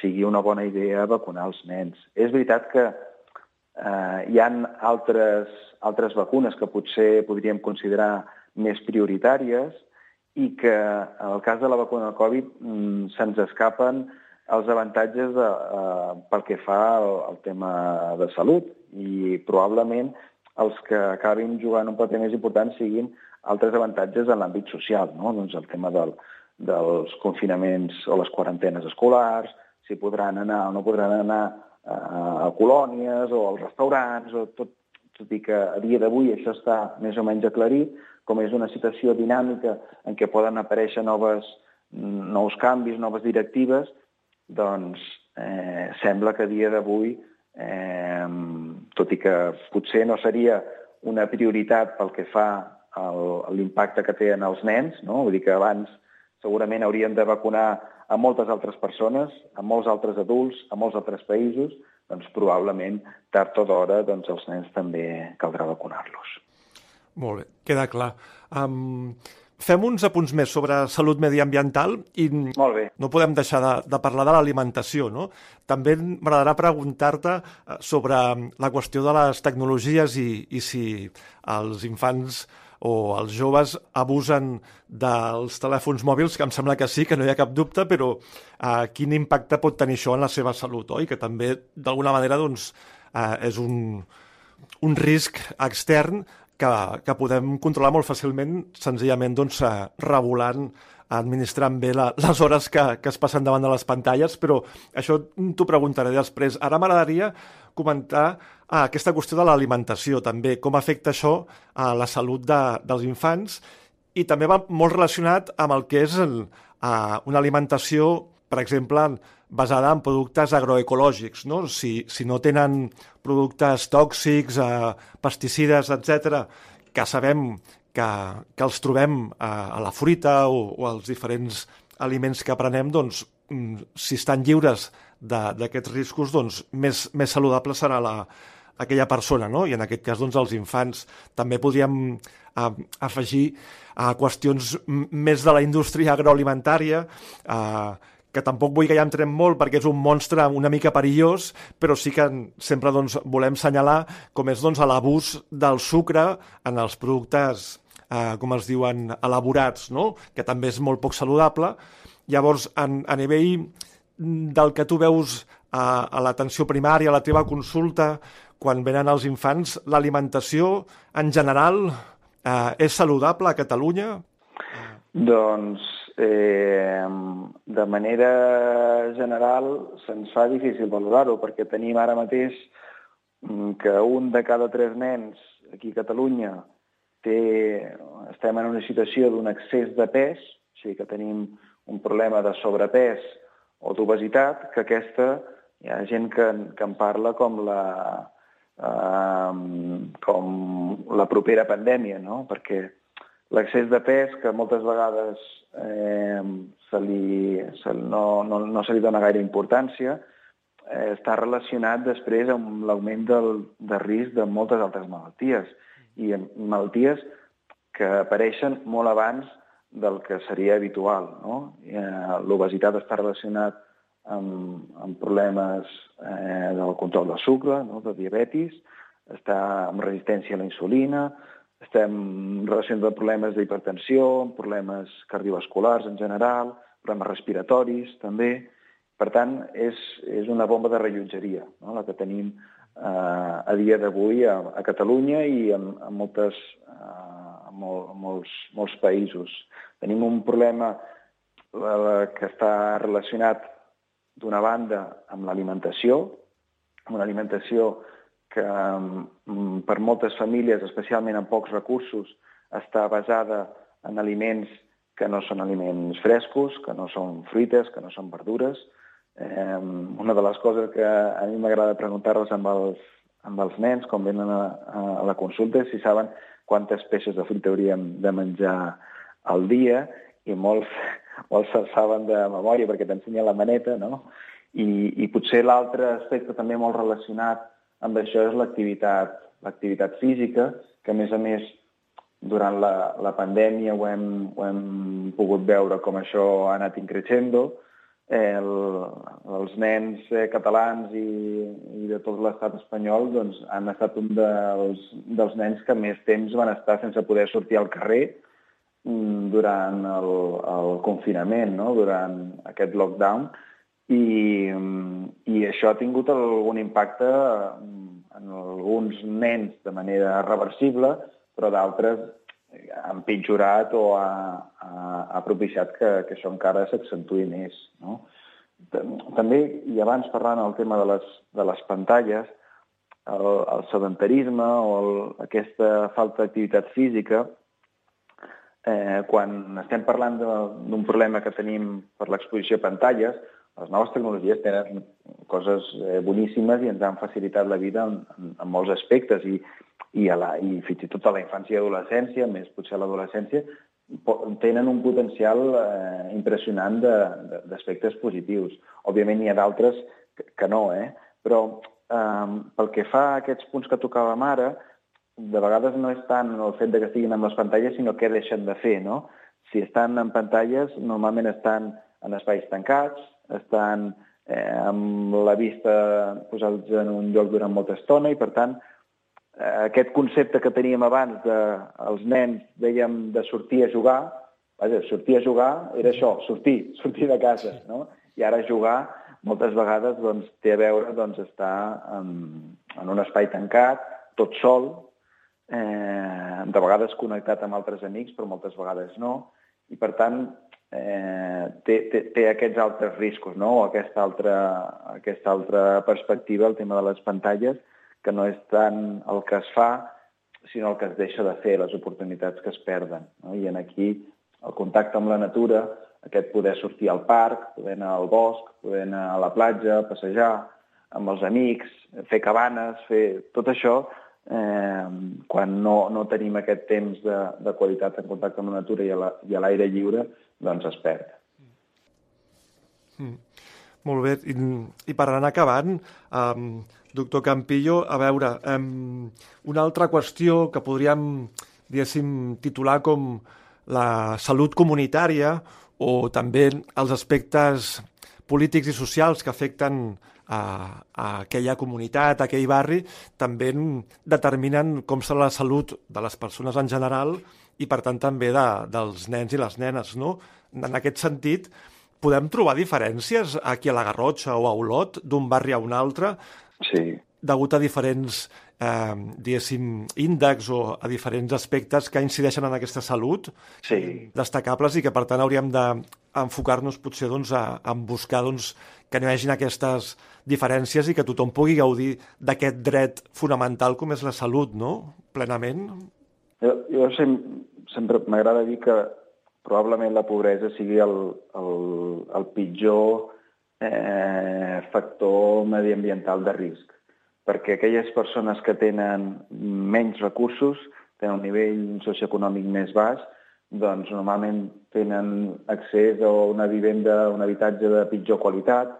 sigui una bona idea vacunar els nens. És veritat que eh, hi han altres, altres vacunes que potser podríem considerar més prioritàries i que en el cas de la vacuna de Covid mm, se'ns escapen els avantatges de, eh, pel que fa al, al tema de salut i probablement els que acabin jugant un paper més important siguin altres avantatges en l'àmbit social, no? doncs el tema del, dels confinaments o les quarantenes escolars, si podran anar o no podran anar a, colònies o als restaurants, o tot, tot i que a dia d'avui això està més o menys aclarit, com és una situació dinàmica en què poden aparèixer noves, nous canvis, noves directives, doncs eh, sembla que a dia d'avui, eh, tot i que potser no seria una prioritat pel que fa l'impacte que té en els nens, no? vull dir que abans segurament hauríem de vacunar a moltes altres persones, a molts altres adults, a molts altres països, doncs probablement tard o d'hora doncs, els nens també caldrà vacunar-los. Molt bé, queda clar. Um, fem uns apunts més sobre salut mediambiental i Molt bé. no podem deixar de, de parlar de l'alimentació. No? També m'agradarà preguntar-te eh, sobre la qüestió de les tecnologies i, i si els infants o els joves abusen dels telèfons mòbils, que em sembla que sí, que no hi ha cap dubte, però eh, quin impacte pot tenir això en la seva salut, oi? Que també, d'alguna manera, doncs, eh, és un, un risc extern que, que podem controlar molt fàcilment, senzillament doncs, eh, regulant administrant bé la, les hores que, que es passen davant de les pantalles, però això t'ho preguntaré després. Ara m'agradaria comentar ah, aquesta qüestió de l'alimentació, també, com afecta això a la salut de, dels infants, i també va molt relacionat amb el que és el, uh, una alimentació, per exemple, basada en productes agroecològics, no? Si, si no tenen productes tòxics, uh, pesticides, etc, que sabem que, que els trobem a, a la fruita o, o als diferents aliments que prenem, doncs, mm, si estan lliures d'aquests riscos, doncs més, més saludable serà la, aquella persona, no? I en aquest cas, doncs, els infants. També podríem eh, afegir a qüestions més de la indústria agroalimentària, eh, que tampoc vull que hi entrem molt perquè és un monstre una mica perillós, però sí que sempre doncs, volem senyalar com és doncs, l'abús del sucre en els productes, eh, com es diuen, elaborats, no? que també és molt poc saludable. Llavors, en, a nivell del que tu veus a, a l'atenció primària, a la teva consulta, quan venen els infants, l'alimentació en general eh, és saludable a Catalunya? Doncs eh, de manera general se'ns fa difícil valorar-ho perquè tenim ara mateix mm, que un de cada tres nens aquí a Catalunya té, estem en una situació d'un excés de pes, o sigui que tenim un problema de sobrepès o d'obesitat, que aquesta hi ha gent que, que en parla com la, eh, com la propera pandèmia, no? perquè l'excés de pes, que moltes vegades eh, se li, se, no, no, no se li dona gaire importància, eh, està relacionat després amb l'augment del, de risc de moltes altres malalties, i malalties que apareixen molt abans del que seria habitual. No? Eh, L'obesitat està relacionat amb, amb problemes eh, del control del sucre, no? de diabetis, està amb resistència a la insulina, estem relacionats amb problemes d'hipertensió, problemes cardiovasculars en general, problemes respiratoris també. Per tant, és, és una bomba de rellotgeria, no? la que tenim eh, a dia d'avui a, a Catalunya i en, en, moltes, eh, mol, molts, molts països. Tenim un problema eh, que està relacionat d'una banda amb l'alimentació, amb una alimentació que mm, per moltes famílies, especialment amb pocs recursos, està basada en aliments que no són aliments frescos, que no són fruites, que no són verdures. Eh, una de les coses que a mi m'agrada preguntar-los amb, els, amb els nens quan venen a, a la consulta és si saben quantes peces de fruita hauríem de menjar al dia i molts, *laughs* molts se'l saben de memòria perquè t'ensenya la maneta, no? I, i potser l'altre aspecte també molt relacionat amb això és l'activitat l'activitat física, que a més a més durant la, la pandèmia ho hem, ho hem pogut veure com això ha anat increixendo. El, els nens eh, catalans i, i de tot l'estat espanyol doncs, han estat un dels, dels nens que més temps van estar sense poder sortir al carrer mm, durant el, el confinament, no? durant aquest lockdown, i, i això ha tingut algun impacte en alguns nens de manera reversible, però d'altres han pitjorat o ha, ha, ha propiciat que, que això encara s'accentuï més. No? També, i abans parlant del tema de les, de les pantalles, el, el sedentarisme o el, aquesta falta d'activitat física, eh, quan estem parlant d'un problema que tenim per l'exposició a pantalles, les noves tecnologies tenen coses eh, boníssimes i ens han facilitat la vida en, en, en molts aspectes i, i, a la, i fins i tot a la infància i adolescència, més potser a l'adolescència, tenen un potencial eh, impressionant d'aspectes positius. Òbviament n'hi ha d'altres que, que no, eh? però eh, pel que fa a aquests punts que tocàvem ara, de vegades no és tant el fet de que estiguin amb les pantalles, sinó què deixen de fer, no? Si estan en pantalles, normalment estan en espais tancats, estan eh, amb la vista posats en un lloc durant molta estona i, per tant, eh, aquest concepte que teníem abans de els nens, dèiem, de sortir a jugar, vaja, sortir a jugar era això, sortir, sortir de casa, no? I ara jugar moltes vegades doncs, té a veure doncs, estar en, en un espai tancat, tot sol, eh, de vegades connectat amb altres amics, però moltes vegades no, i per tant eh, té, té, té aquests altres riscos, no? o aquesta altra, aquesta altra perspectiva, el tema de les pantalles, que no és tant el que es fa, sinó el que es deixa de fer, les oportunitats que es perden. No? I en aquí el contacte amb la natura, aquest poder sortir al parc, poder anar al bosc, poder anar a la platja, passejar amb els amics, fer cabanes, fer tot això, eh, quan no, no tenim aquest temps de, de qualitat en contacte amb la natura i a l'aire lliure, doncs es perd. Mm. Molt bé. I, i per anar acabant, um, doctor Campillo, a veure, um, una altra qüestió que podríem, diguéssim, titular com la salut comunitària o també els aspectes polítics i socials que afecten a, a aquella comunitat, a aquell barri, també determinen com serà la salut de les persones en general i, per tant, també de, dels nens i les nenes, no? En aquest sentit, podem trobar diferències aquí a la Garrotxa o a Olot, d'un barri a un altre, sí. degut a diferents, eh, diguéssim, índexs o a diferents aspectes que incideixen en aquesta salut sí. destacables i que, per tant, hauríem d'enfocar-nos potser doncs, a, a buscar doncs, que no hi hagin aquestes diferències i que tothom pugui gaudir d'aquest dret fonamental com és la salut, no?, plenament. Jo, jo sempre, sempre m'agrada dir que probablement la pobresa sigui el, el, el pitjor eh, factor mediambiental de risc, perquè aquelles persones que tenen menys recursos, tenen un nivell socioeconòmic més baix, doncs normalment tenen accés a una vivenda, un habitatge de pitjor qualitat,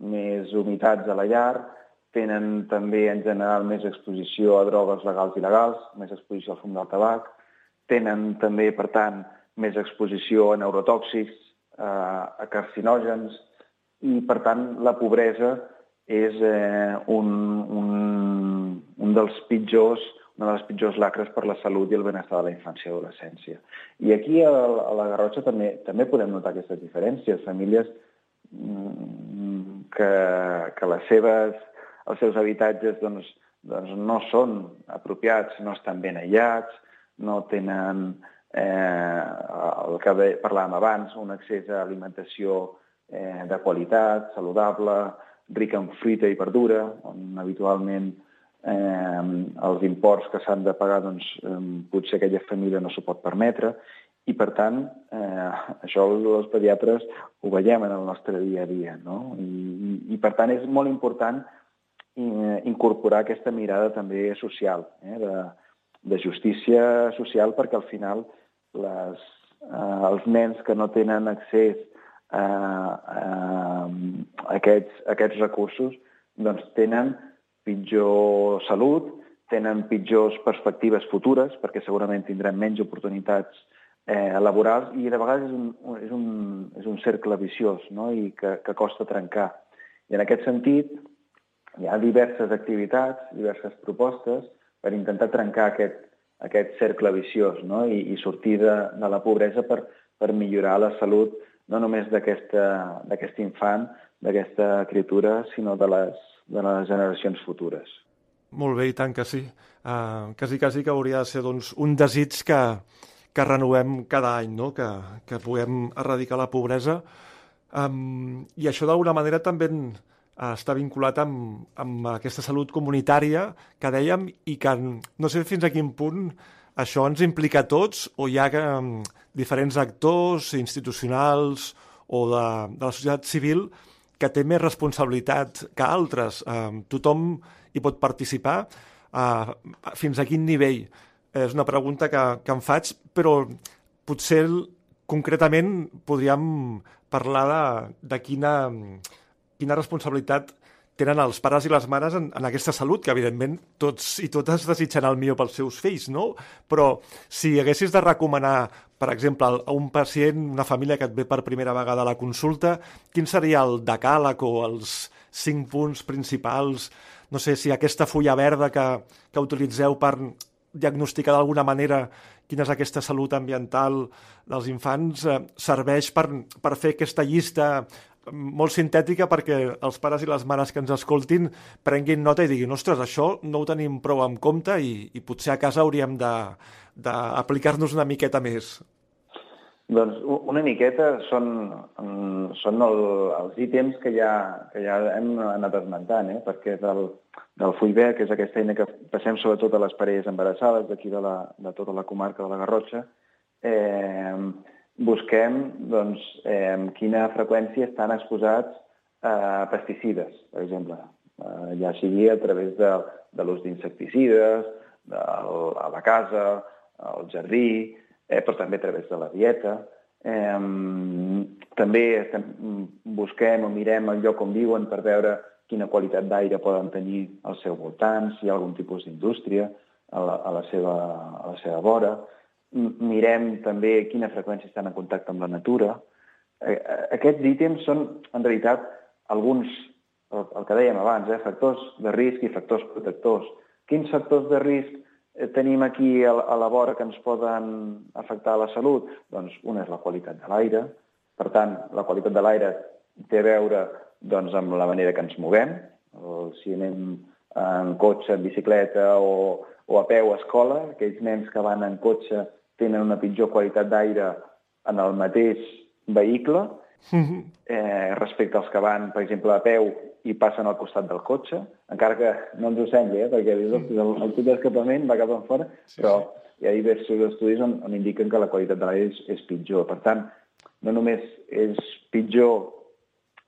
més humitats a la llar, tenen també en general més exposició a drogues legals i il·legals, més exposició al fum del tabac, tenen també, per tant, més exposició a neurotòxics, a carcinògens, i, per tant, la pobresa és eh, un, un, un dels pitjors, una de les pitjors lacres per la salut i el benestar de la infància i adolescència. I aquí a, a la Garrotxa també, també podem notar aquestes diferències. Famílies mm, que, que les seves, els seus habitatges doncs, doncs no són apropiats, no estan ben aïllats, no tenen eh, el que parlàvem abans, un accés a alimentació eh, de qualitat, saludable, rica en fruita i verdura, on habitualment eh, els imports que s'han de pagar doncs, eh, potser aquella família no s'ho pot permetre, i per tant, eh, això els pediatres ho veiem en el nostre dia a dia, no? I, i, i per tant és molt important eh, incorporar aquesta mirada també social, eh, de, de justícia social, perquè al final les, eh, els nens que no tenen accés a, a, a aquests, aquests recursos doncs tenen pitjor salut, tenen pitjors perspectives futures, perquè segurament tindran menys oportunitats eh, laborals, i de vegades és un, és un, és un cercle viciós no? i que, que costa trencar. I en aquest sentit, hi ha diverses activitats, diverses propostes per intentar trencar aquest, aquest cercle viciós no? I, i sortir de, de la pobresa per, per millorar la salut no només d'aquest infant, d'aquesta criatura, sinó de les, de les generacions futures. Molt bé, i tant que sí. Uh, quasi, quasi que hauria de ser doncs, un desig que, que renovem cada any, no? que, que puguem erradicar la pobresa. Um, I això d'alguna manera també uh, està vinculat amb, amb aquesta salut comunitària que dèiem i que no sé fins a quin punt això ens implica a tots o hi ha um, diferents actors institucionals o de, de la societat civil que té més responsabilitat que altres. Eh, tothom hi pot participar. Eh, fins a quin nivell? És una pregunta que, que em faig, però potser concretament podríem parlar de, de quina, quina responsabilitat tenen els pares i les mares en, en aquesta salut, que evidentment tots i totes desitgen el millor pels seus fills, no? Però si haguessis de recomanar, per exemple, a un pacient, una família que et ve per primera vegada a la consulta, quin seria el decàleg o els cinc punts principals? No sé si aquesta fulla verda que, que utilitzeu per diagnosticar d'alguna manera quina és aquesta salut ambiental dels infants, eh, serveix per, per fer aquesta llista molt sintètica perquè els pares i les mares que ens escoltin prenguin nota i diguin, ostres, això no ho tenim prou en compte i, i potser a casa hauríem d'aplicar-nos una miqueta més. Doncs una miqueta són, són el, els ítems que ja, que ja hem anat esmentant, eh? perquè del, del full B, que és aquesta eina que passem sobretot a les parelles embarassades d'aquí de, la, de tota la comarca de la Garrotxa, eh, busquem doncs, eh, amb quina freqüència estan exposats a pesticides, per exemple, eh, ja sigui a través de, de l'ús d'insecticides, a la casa, al jardí, eh, però també a través de la dieta. Eh, també estem, busquem o mirem el lloc on viuen per veure quina qualitat d'aire poden tenir al seu voltant, si hi ha algun tipus d'indústria a, la, a, la seva, a la seva vora mirem també quina freqüència estan en contacte amb la natura. Eh, eh, aquests ítems són, en realitat, alguns, el, el que dèiem abans, eh, factors de risc i factors protectors. Quins factors de risc eh, tenim aquí a, a la vora que ens poden afectar la salut? Doncs una és la qualitat de l'aire. Per tant, la qualitat de l'aire té a veure doncs, amb la manera que ens movem. O si anem en cotxe, en bicicleta o, o a peu a escola, aquells nens que van en cotxe tenen una pitjor qualitat d'aire en el mateix vehicle mhm. eh, respecte als que van, per exemple, a peu i passen al costat del cotxe, encara que no ens ho sembli, eh, perquè dius, el, el tub d'escapament va cap enfora, sí, però hi ha diversos estudis on, on indiquen que la qualitat de l'aire és, és pitjor. Per tant, no només és pitjor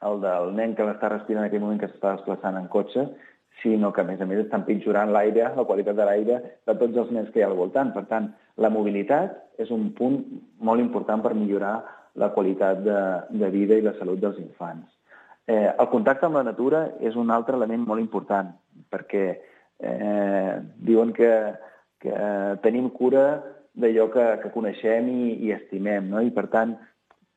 el del nen que l'està respirant en aquell moment que s'està desplaçant en cotxe, sinó que, a més a més, estan pitjorant l'aire, la qualitat de l'aire de tots els nens que hi ha al voltant. Per tant, la mobilitat és un punt molt important per millorar la qualitat de, de vida i la salut dels infants. Eh, el contacte amb la natura és un altre element molt important, perquè eh, diuen que, que tenim cura d'allò que, que coneixem i, i estimem, no? i per tant,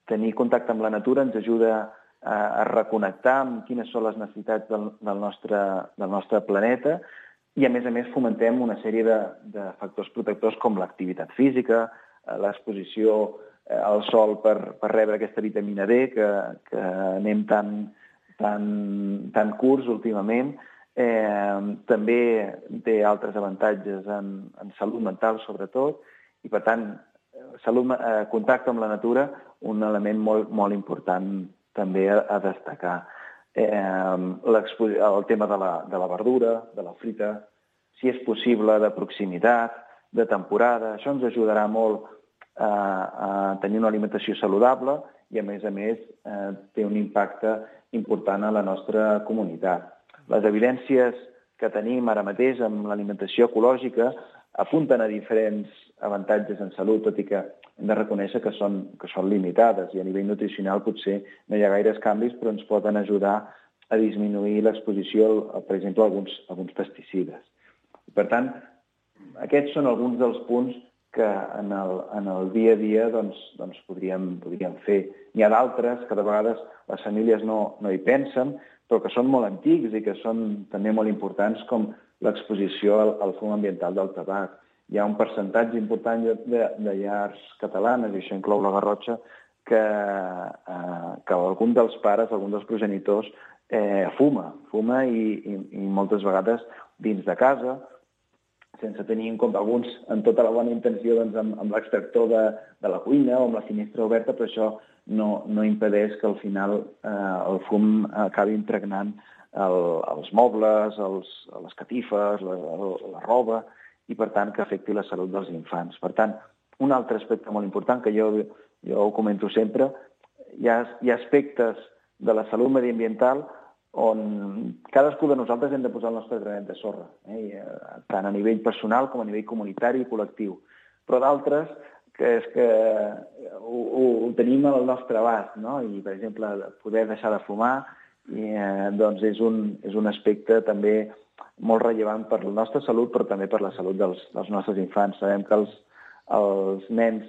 tenir contacte amb la natura ens ajuda a, reconnectar amb quines són les necessitats del, del, nostre, del nostre planeta i, a més a més, fomentem una sèrie de, de factors protectors com l'activitat física, eh, l'exposició eh, al sol per, per rebre aquesta vitamina D que, que anem tan, tan, tan curts últimament. Eh, també té altres avantatges en, en salut mental, sobretot, i, per tant, salut, eh, contacte amb la natura, un element molt, molt important també a, a destacar. Eh, el tema de la, de la verdura, de la frita, si és possible, de proximitat, de temporada. Això ens ajudarà molt a, a tenir una alimentació saludable i, a més a més, eh, té un impacte important a la nostra comunitat. Les evidències que tenim ara mateix amb l'alimentació ecològica apunten a diferents avantatges en salut, tot i que hem de reconèixer que són, que són limitades i a nivell nutricional potser no hi ha gaires canvis, però ens poden ajudar a disminuir l'exposició, per exemple, a alguns, a alguns pesticides. Per tant, aquests són alguns dels punts que en el, en el dia a dia doncs, doncs podríem, podríem fer. N'hi ha d'altres que de vegades les famílies no, no hi pensen, però que són molt antics i que són també molt importants, com l'exposició al, al fum ambiental del tabac. Hi ha un percentatge important de, de llars catalanes, i això inclou la Garrotxa, que, eh, que algun dels pares, algun dels progenitors, eh, fuma, fuma i, i, i moltes vegades dins de casa, sense tenir en compte alguns amb tota la bona intenció doncs, amb, amb l'extractor de, de la cuina o amb la finestra oberta, però això no, no impedeix que al final eh, el fum acabi impregnant el, els mobles, els, les catifes, la, la roba, i per tant que afecti la salut dels infants. Per tant, un altre aspecte molt important que jo, jo ho comento sempre, hi ha, hi ha aspectes de la salut mediambiental on cadascú de nosaltres hem de posar el nostre granet de sorra, eh? Eh, tant a nivell personal com a nivell comunitari i col·lectiu. Però d'altres que és que ho, ho, ho tenim al nostre abast, no? I, per exemple, poder deixar de fumar i, eh, doncs és un, és un aspecte també molt rellevant per la nostra salut, però també per la salut dels, dels nostres infants. Sabem que els, els nens,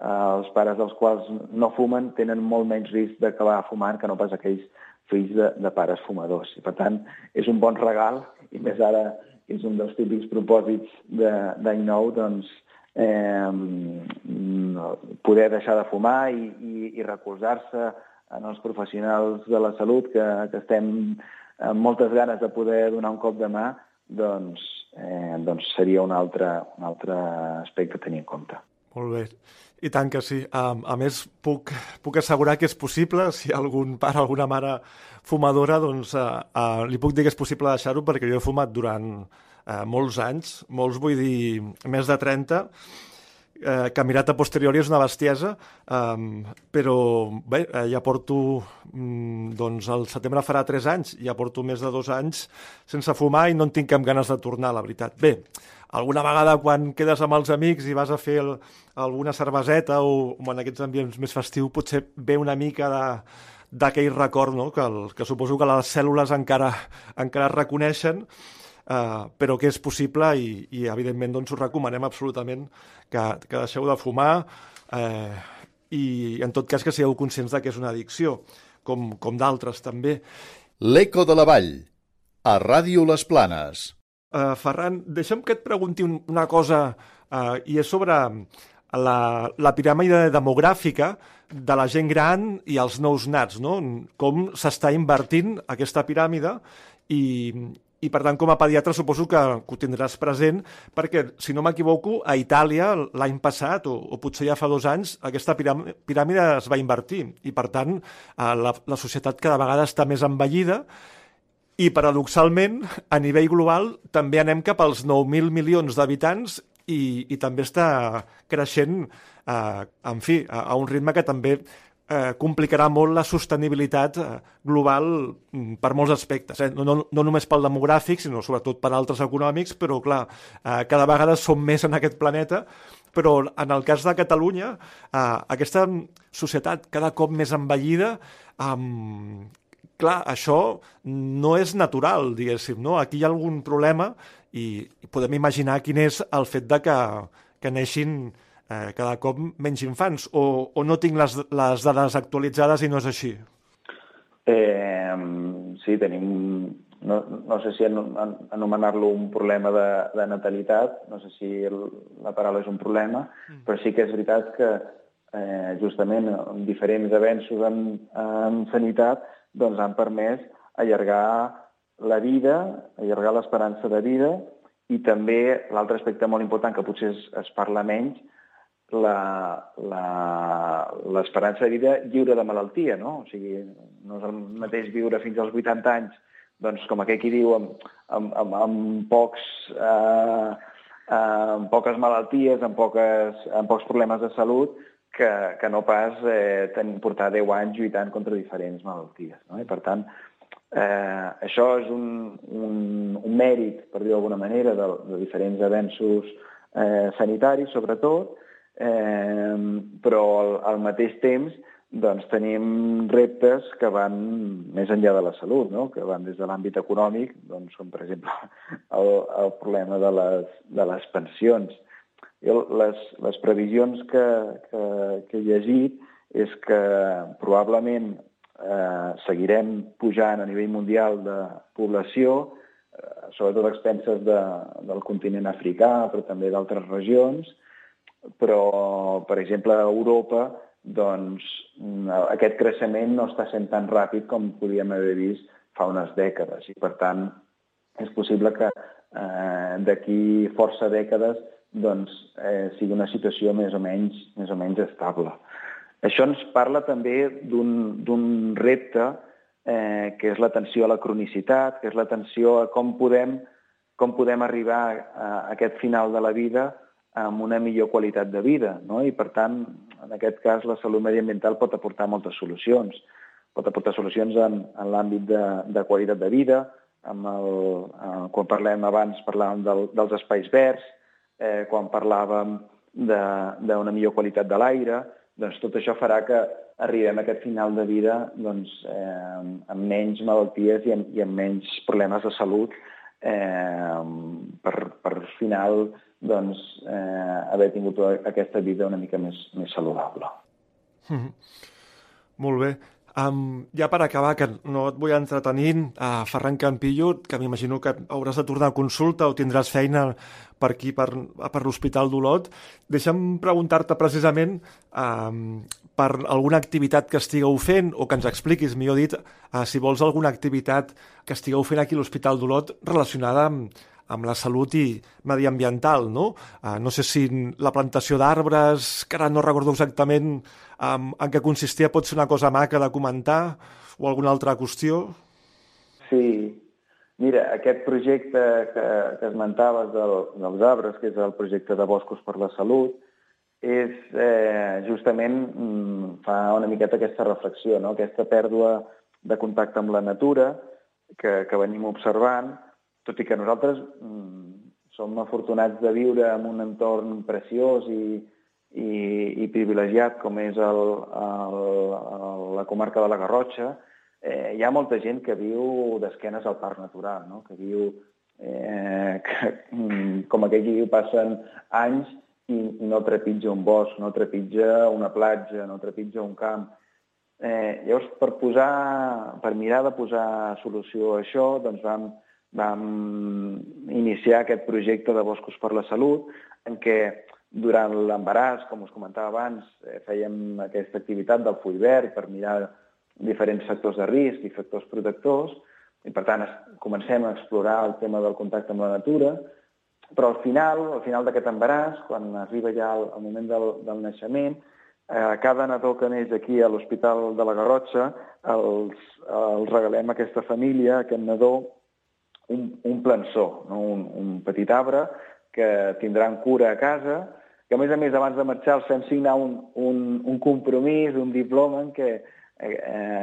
eh, els pares dels quals no fumen, tenen molt menys risc d'acabar fumant que no pas aquells fills de, de pares fumadors. I, per tant, és un bon regal, i més ara és un dels típics propòsits d'any nou, doncs, eh, poder deixar de fumar i, i, i recolzar-se en els professionals de la salut que, que estem amb moltes ganes de poder donar un cop de mà, doncs, eh, doncs seria un altre, un altre aspecte a tenir en compte. Molt bé. I tant que sí. A, a més, puc, puc assegurar que és possible, si algun pare o alguna mare fumadora, doncs uh, uh, li puc dir que és possible deixar-ho perquè jo he fumat durant uh, molts anys, molts vull dir més de 30, eh, que mirat a posteriori és una bestiesa, um, però bé, eh, ja porto, mm, doncs el setembre farà 3 anys, ja porto més de dos anys sense fumar i no en tinc cap ganes de tornar, la veritat. Bé, alguna vegada quan quedes amb els amics i vas a fer el, alguna cerveseta o, en aquests ambients més festiu potser ve una mica de d'aquell record no? que, el, que suposo que les cèl·lules encara, encara reconeixen, eh, però que és possible i, i evidentment doncs, us recomanem absolutament que, que deixeu de fumar eh, i en tot cas que sigueu conscients de que és una addicció, com, com d'altres també. L'Eco de la Vall, a Ràdio Les Planes. Uh, Ferran, deixa'm que et pregunti un, una cosa, uh, i és sobre la, la piràmide demogràfica de la gent gran i els nous nats, no? com s'està invertint aquesta piràmide i, i per tant com a pediatre suposo que, que ho tindràs present perquè, si no m'equivoco, a Itàlia l'any passat, o, o potser ja fa dos anys, aquesta piràmide es va invertir. I per tant uh, la, la societat cada vegada està més envellida. I, paradoxalment, a nivell global també anem cap als 9.000 milions d'habitants i, i també està creixent, eh, en fi, a, a un ritme que també eh, complicarà molt la sostenibilitat eh, global mm, per molts aspectes. Eh? No, no, no només pel demogràfic, sinó sobretot per altres econòmics, però clar, eh, cada vegada som més en aquest planeta, però en el cas de Catalunya, eh, aquesta societat cada cop més envellida, eh, clar, això no és natural, diguéssim, no? Aquí hi ha algun problema i podem imaginar quin és el fet de que, que neixin eh, cada cop menys infants, o, o no tinc les, les dades actualitzades i no és així? Eh, sí, tenim, no, no sé si anomenar-lo un problema de, de natalitat, no sé si el, la paraula és un problema, mm. però sí que és veritat que eh, justament amb diferents avenços en, en sanitat doncs han permès allargar la vida, allargar l'esperança de vida i també l'altre aspecte molt important que potser es, es parla menys, l'esperança de vida lliure de malaltia, no? O sigui, no és el mateix viure fins als 80 anys, doncs, com aquell qui diu, amb, amb, amb, amb pocs... Eh, amb poques malalties, amb, poques, amb pocs problemes de salut, que, que no pas eh, portar 10 anys lluitant contra diferents malalties. No? I, per tant, eh, això és un, un, un mèrit, per dir d'alguna manera, de, de diferents avenços eh, sanitaris, sobretot, eh, però al, al mateix temps doncs, tenim reptes que van més enllà de la salut, no? que van des de l'àmbit econòmic, doncs, com per exemple *laughs* el, el problema de les, de les pensions. Jo, les, les previsions que, que, que he llegit és que probablement eh, seguirem pujant a nivell mundial de població, eh, sobretot expenses de, del continent africà, però també d'altres regions, però, per exemple, a Europa doncs, aquest creixement no està sent tan ràpid com podíem haver vist fa unes dècades i, per tant, és possible que eh, d'aquí força dècades doncs, eh, sigui una situació més o menys, més o menys estable. Això ens parla també d'un repte eh, que és l'atenció a la cronicitat, que és l'atenció a com podem, com podem arribar a aquest final de la vida amb una millor qualitat de vida. No? I, per tant, en aquest cas, la salut mediambiental pot aportar moltes solucions. Pot aportar solucions en, en l'àmbit de, de qualitat de vida, amb el, eh, quan parlem abans parlàvem del, dels espais verds, eh, quan parlàvem d'una millor qualitat de l'aire, doncs tot això farà que arribem a aquest final de vida doncs, eh, amb menys malalties i amb, i amb menys problemes de salut eh, per, per final doncs, eh, haver tingut aquesta vida una mica més, més saludable. Mm -hmm. Molt bé. Um, ja per acabar, que no et vull entretenir, uh, Ferran Campillo, que m'imagino que hauràs de tornar a consulta o tindràs feina per aquí, per, per l'Hospital d'Olot, deixa'm preguntar-te precisament um, per alguna activitat que estigueu fent o que ens expliquis, millor dit, uh, si vols alguna activitat que estigueu fent aquí a l'Hospital d'Olot relacionada amb, amb la salut i mediambiental, no? Uh, no sé si la plantació d'arbres, que ara no recordo exactament um, en què consistia, pot ser una cosa maca de comentar o alguna altra qüestió? Sí. Mira, aquest projecte que, que esmentaves del, dels arbres, que és el projecte de Boscos per la Salut, és eh, justament mm, fa una miqueta aquesta reflexió, no? aquesta pèrdua de contacte amb la natura que, que venim observant, tot i que nosaltres mm, som afortunats de viure en un entorn preciós i, i, i privilegiat com és el, el, el, la comarca de la Garrotxa, eh, hi ha molta gent que viu d'esquenes al parc natural, no? que viu, eh, que, mm, com aquell que diu, passen anys i, i no trepitja un bosc, no trepitja una platja, no trepitja un camp. Eh, llavors, per, posar, per mirar de posar solució a això, doncs vam, vam iniciar aquest projecte de Boscos per la Salut, en què durant l'embaràs, com us comentava abans, eh, fèiem aquesta activitat del full verd per mirar diferents factors de risc i factors protectors, i per tant comencem a explorar el tema del contacte amb la natura, però al final, al final d'aquest embaràs, quan arriba ja el, el moment del, del naixement, eh, cada nadó que neix aquí a l'Hospital de la Garrotxa els, els regalem a aquesta família, a aquest nadó, un, un plançó, no? un, un petit arbre que tindran cura a casa, que a més a més abans de marxar els fem signar un, un, un compromís, un diploma en què eh,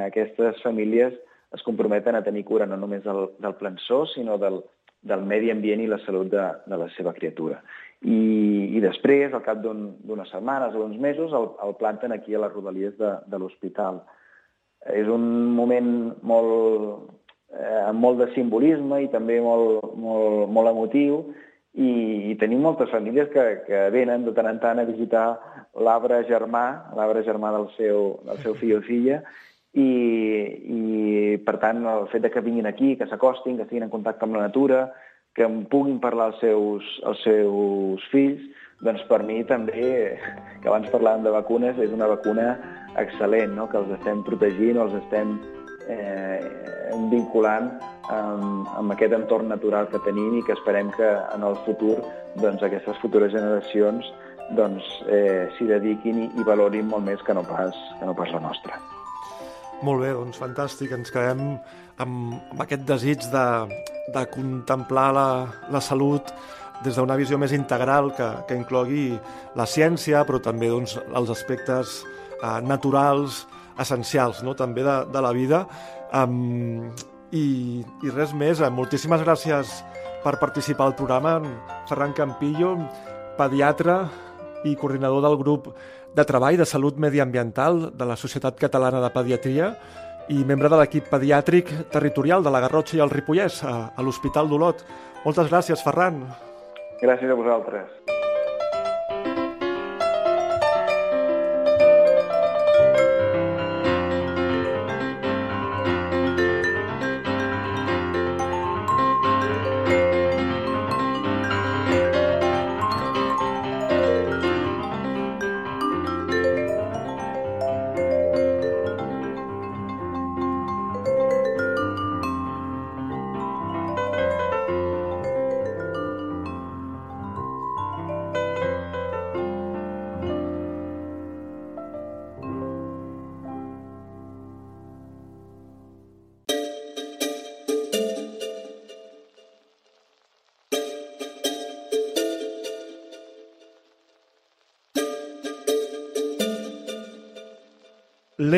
aquestes famílies es comprometen a tenir cura no només del, del plançó, sinó del, del medi ambient i la salut de, de la seva criatura. I, i després, al cap d'unes un, setmanes o uns mesos, el, el planten aquí a les rodalies de, de l'hospital. És un moment molt, eh, amb molt de simbolisme i també molt, molt, molt emotiu i, i tenim moltes famílies que, que venen de tant en tant a visitar l'arbre germà, l'arbre germà del seu, del seu fill o filla, i, i per tant el fet de que vinguin aquí, que s'acostin, que estiguin en contacte amb la natura, que en puguin parlar als seus, als seus fills, doncs per mi també, que abans parlàvem de vacunes, és una vacuna excel·lent, no? que els estem protegint, els estem eh, vinculant amb, amb aquest entorn natural que tenim i que esperem que en el futur doncs, aquestes futures generacions doncs, eh, s'hi dediquin i, i valorin molt més que no pas, que no pas la nostra. Molt bé, doncs fantàstic. Ens quedem amb, amb aquest desig de, de contemplar la, la salut des d'una visió més integral que, que inclogui la ciència, però també doncs, els aspectes eh, naturals, essencials no? també de, de la vida. Um, i, I res més, eh, moltíssimes gràcies per participar al programa. Ferran Campillo, pediatre i coordinador del grup de treball de salut mediambiental de la Societat Catalana de Pediatria i membre de l'equip pediàtric territorial de la Garrotxa i el Ripollès a, a l'Hospital d'Olot. Moltes gràcies, Ferran. Gràcies a vosaltres.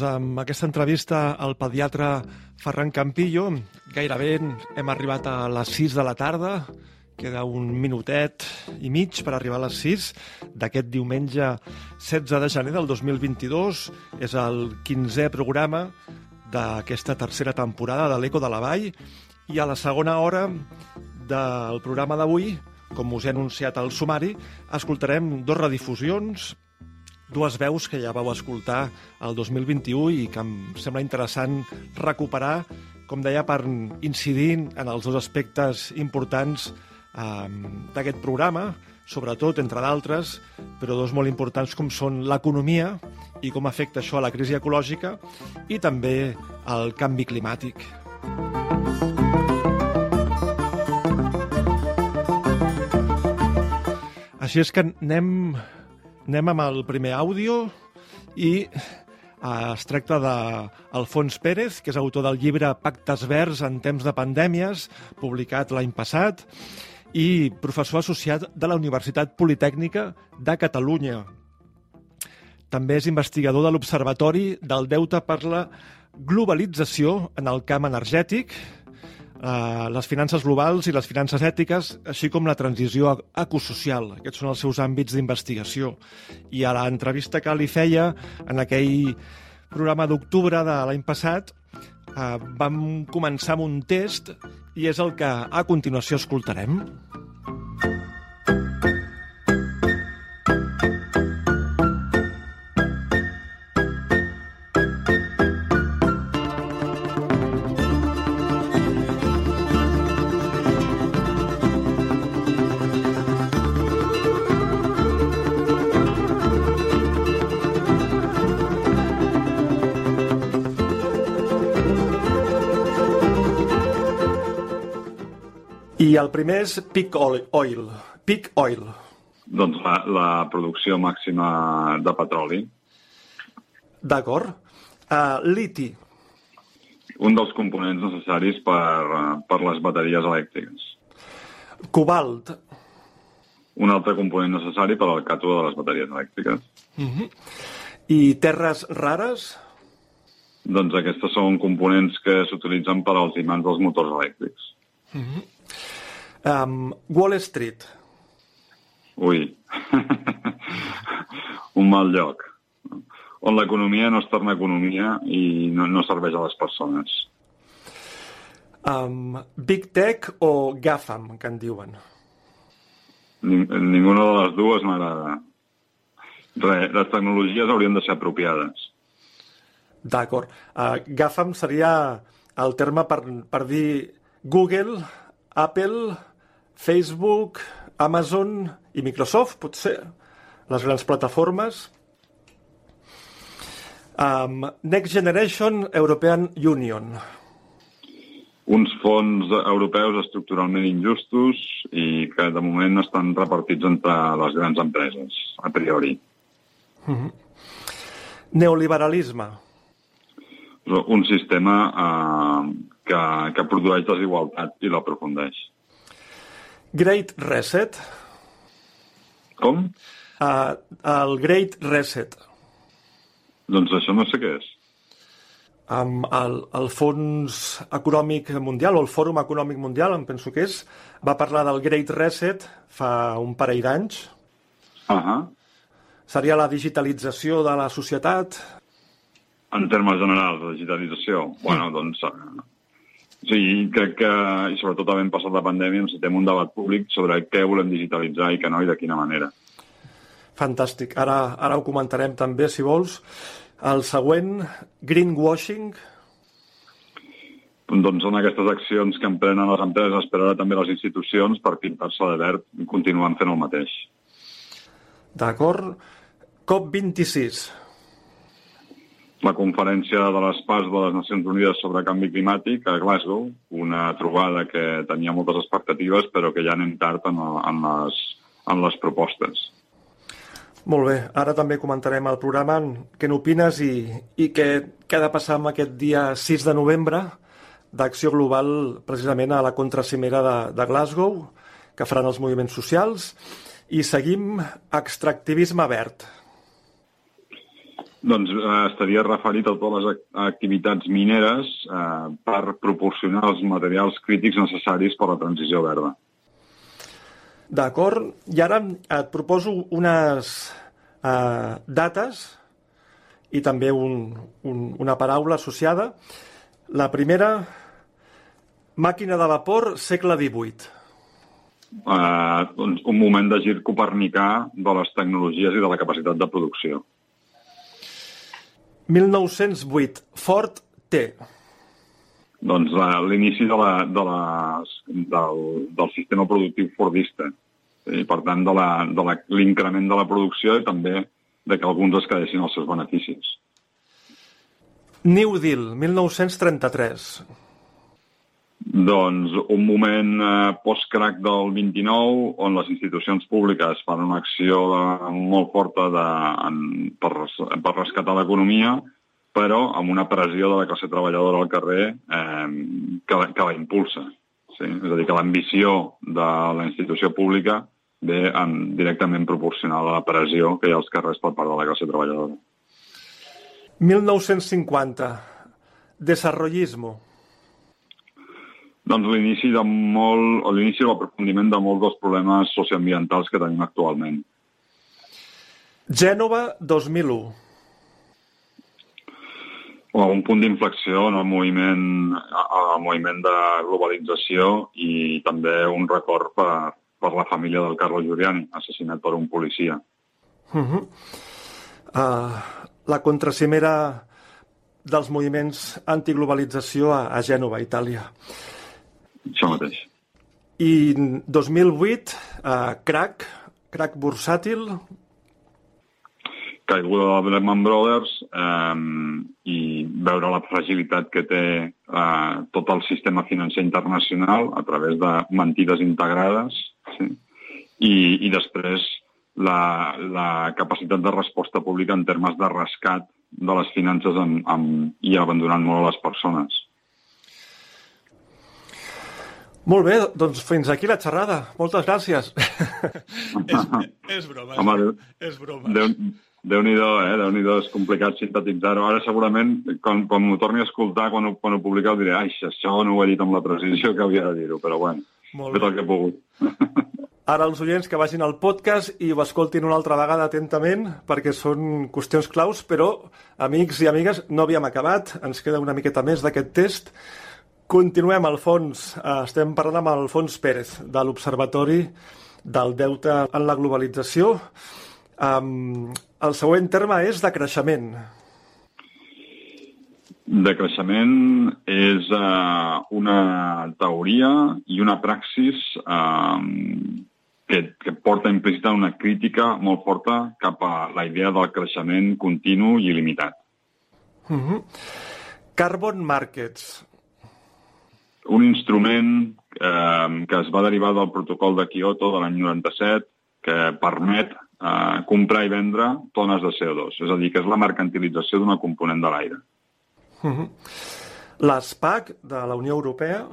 Doncs amb aquesta entrevista al pediatre Ferran Campillo, gairebé hem arribat a les 6 de la tarda, queda un minutet i mig per arribar a les 6 d'aquest diumenge 16 de gener del 2022. És el 15è programa d'aquesta tercera temporada de l'Eco de la Vall. I a la segona hora del programa d'avui, com us he anunciat al sumari, escoltarem dos redifusions dues veus que ja vau escoltar el 2021 i que em sembla interessant recuperar, com deia, per incidir en els dos aspectes importants eh, d'aquest programa, sobretot, entre d'altres, però dos molt importants com són l'economia i com afecta això a la crisi ecològica i també el canvi climàtic. Així és que anem Anem amb el primer àudio i eh, es tracta d'Alfons Pérez, que és autor del llibre Pactes Verds en temps de pandèmies, publicat l'any passat, i professor associat de la Universitat Politècnica de Catalunya. També és investigador de l'Observatori del Deute per la Globalització en el camp energètic, eh, les finances globals i les finances ètiques, així com la transició ecosocial. Aquests són els seus àmbits d'investigació. I a l'entrevista que li feia en aquell programa d'octubre de l'any passat, eh, vam començar amb un test i és el que a continuació escoltarem. El primer és peak oil. Peak oil. Doncs la, la producció màxima de petroli. D'acord. Uh, liti. Un dels components necessaris per, per les bateries elèctriques. Cobalt. Un altre component necessari per al càtode de les bateries elèctriques. Uh -huh. I terres rares? Doncs aquestes són components que s'utilitzen per als imants dels motors elèctrics. Uh -huh. Um, Wall Street. Ui, un mal lloc, on l'economia no es torna economia i no, no serveix a les persones. Um, Big Tech o GAFAM, que en diuen? Ning ninguna de les dues m'agrada. Les tecnologies haurien de ser apropiades. D'acord. Uh, GAFAM seria el terme per, per dir Google, Apple, Facebook, Amazon i Microsoft, potser, les grans plataformes. Um, Next Generation European Union. Uns fons europeus estructuralment injustos i que de moment estan repartits entre les grans empreses, a priori. Mm -hmm. Neoliberalisme. Un sistema eh, que, que produeix desigualtat i l'aprofundeix. Great Reset. Com? Uh, el Great Reset. Doncs això no sé què és. Um, el, el Fons Econòmic Mundial, o el Fòrum Econòmic Mundial, em penso que és, va parlar del Great Reset fa un parell d'anys. Uh -huh. Seria la digitalització de la societat? En termes generals, de digitalització? Mm. Bueno, doncs... Sí, crec que, i sobretot havent passat la pandèmia, necessitem un debat públic sobre què volem digitalitzar i què no i de quina manera. Fantàstic. Ara, ara ho comentarem també, si vols. El següent, greenwashing. Doncs són aquestes accions que emprenen les empreses, però ara també les institucions, per pintar-se de verd i continuant fent el mateix. D'acord. COP26. La conferència de les parts de les Nacions Unides sobre canvi climàtic a Glasgow, una trobada que tenia moltes expectatives, però que ja anem tard en, en, les, en les propostes. Molt bé, ara també comentarem el programa, què n'opines i, i què, què ha de passar amb aquest dia 6 de novembre d'acció global precisament a la contracimera de, de Glasgow, que faran els moviments socials, i seguim extractivisme verd. Doncs eh, estaria referit a totes les activitats mineres eh, per proporcionar els materials crítics necessaris per a la transició verda. D'acord. I ara et proposo unes eh, dates i també un, un, una paraula associada. La primera, màquina de vapor, segle XVIII. Eh, doncs un moment de gir copernicà de les tecnologies i de la capacitat de producció. 1908, Ford T. Doncs l'inici de la, de la, del, del sistema productiu fordista i, per tant, de l'increment de, de la producció i també de que alguns es quedessin els seus beneficis. New Deal, 1933. Doncs un moment eh, post-crac del 29 on les institucions públiques fan una acció molt forta de, en, per, per rescatar l'economia, però amb una pressió de la classe treballadora al carrer eh, que, que la impulsa. Sí? És a dir, que l'ambició de la institució pública ve en, directament proporcional a la pressió que hi ha als carrers per part de la classe treballadora. 1950. Desarrollismo. Doncs l'inici de molt, o l'inici de l'aprofundiment de molts dels problemes socioambientals que tenim actualment. Gènova 2001. O un punt d'inflexió en el moviment, el moviment de globalització i també un record per, per la família del Carlos Giuliani, assassinat per un policia. Uh -huh. uh, la contracimera dels moviments antiglobalització a, a Gènova, Itàlia. Això mateix. I 2008, uh, crack, crack bursàtil. caiguda de Lehman Brothers eh, i veure la fragilitat que té eh, tot el sistema financer internacional a través de mentides integrades sí? I, i després la, la capacitat de resposta pública en termes de rescat de les finances amb, amb, i abandonant molt a les persones. Molt bé, doncs fins aquí la xerrada. Moltes gràcies. *laughs* és, és broma, Home, és broma. Déu, Déu-n'hi-do, eh? déu nhi és complicat sintetitzar-ho. Ara segurament, quan, quan m'ho torni a escoltar, quan ho, quan ho publiqueu, diré ai, això no ho he dit amb la precisió que havia de dir-ho, però bueno, Molt fet el que he pogut. *laughs* Ara els oients que vagin al podcast i ho escoltin una altra vegada atentament, perquè són qüestions claus, però, amics i amigues, no havíem acabat, ens queda una miqueta més d'aquest test. Continuem, al fons, eh, estem parlant amb Alfons Pérez, de l'Observatori del Deute en la Globalització. Um, el següent terme és de creixement. De creixement és uh, una teoria i una praxis uh, que, que porta implícita una crítica molt forta cap a la idea del creixement continu i il·limitat. Uh. -huh. Carbon Markets. Un instrument eh, que es va derivar del protocol de Kyoto de l'any 97 que permet eh, comprar i vendre tones de CO2, és a dir, que és la mercantilització d'una component de l'aire. Uh mhm. -huh. L'ESPAC de la Unió Europea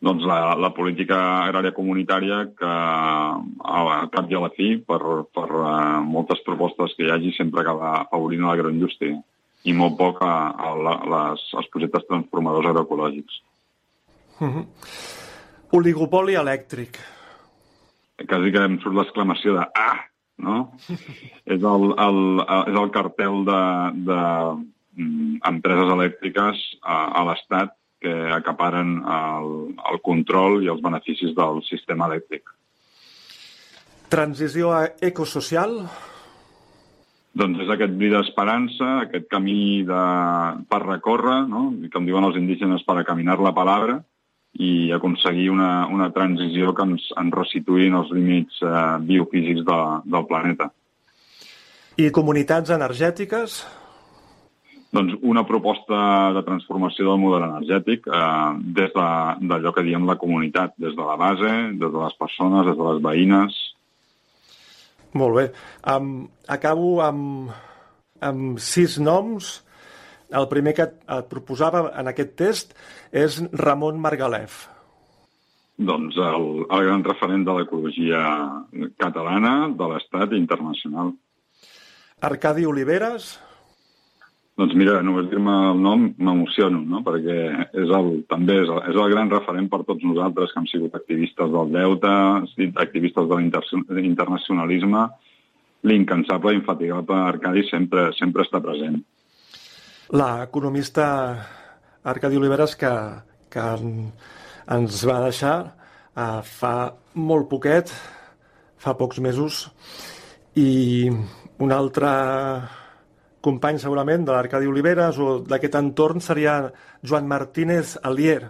doncs la, la política agrària comunitària que al cap i a la fi, per, per uh, moltes propostes que hi hagi, sempre acaba afavorint l'agroindústria i molt poc a, a, a les, als projectes transformadors agroecològics. Uh -huh. Oligopoli elèctric. Quasi que em surt l'exclamació de ah, no? *laughs* és, el, el, és el cartel de, de mm, empreses elèctriques a, a l'Estat que acaparen el, el control i els beneficis del sistema elèctric. Transició ecosocial? Doncs és aquest bri d'esperança, aquest camí de, per recórrer, no? Com diuen els indígenes, per a caminar la palabra, i aconseguir una, una transició que ens, ens restituï en els límits eh, biofísics de, del planeta. I comunitats energètiques? Doncs una proposta de transformació del model energètic eh, des d'allò de, que diem la comunitat, des de la base, des de les persones, des de les veïnes. Molt bé. Um, acabo amb, amb sis noms. El primer que et, et proposava en aquest test és Ramon Margalef. Doncs el, el gran referent de l'ecologia catalana, de l'Estat i internacional. Arcadi Oliveres. Doncs mira, només dir-me el nom m'emociono, no? perquè és el, també és el, és el gran referent per tots nosaltres que hem sigut activistes del deute, activistes de l'internacionalisme, l'incansable infatigable Arcadi sempre, sempre està present. L'economista Arcadi Oliveres que, que ens va deixar uh, fa molt poquet, fa pocs mesos, i un altre company segurament de l'Arcadi Oliveres o d'aquest entorn seria Joan Martínez Alier.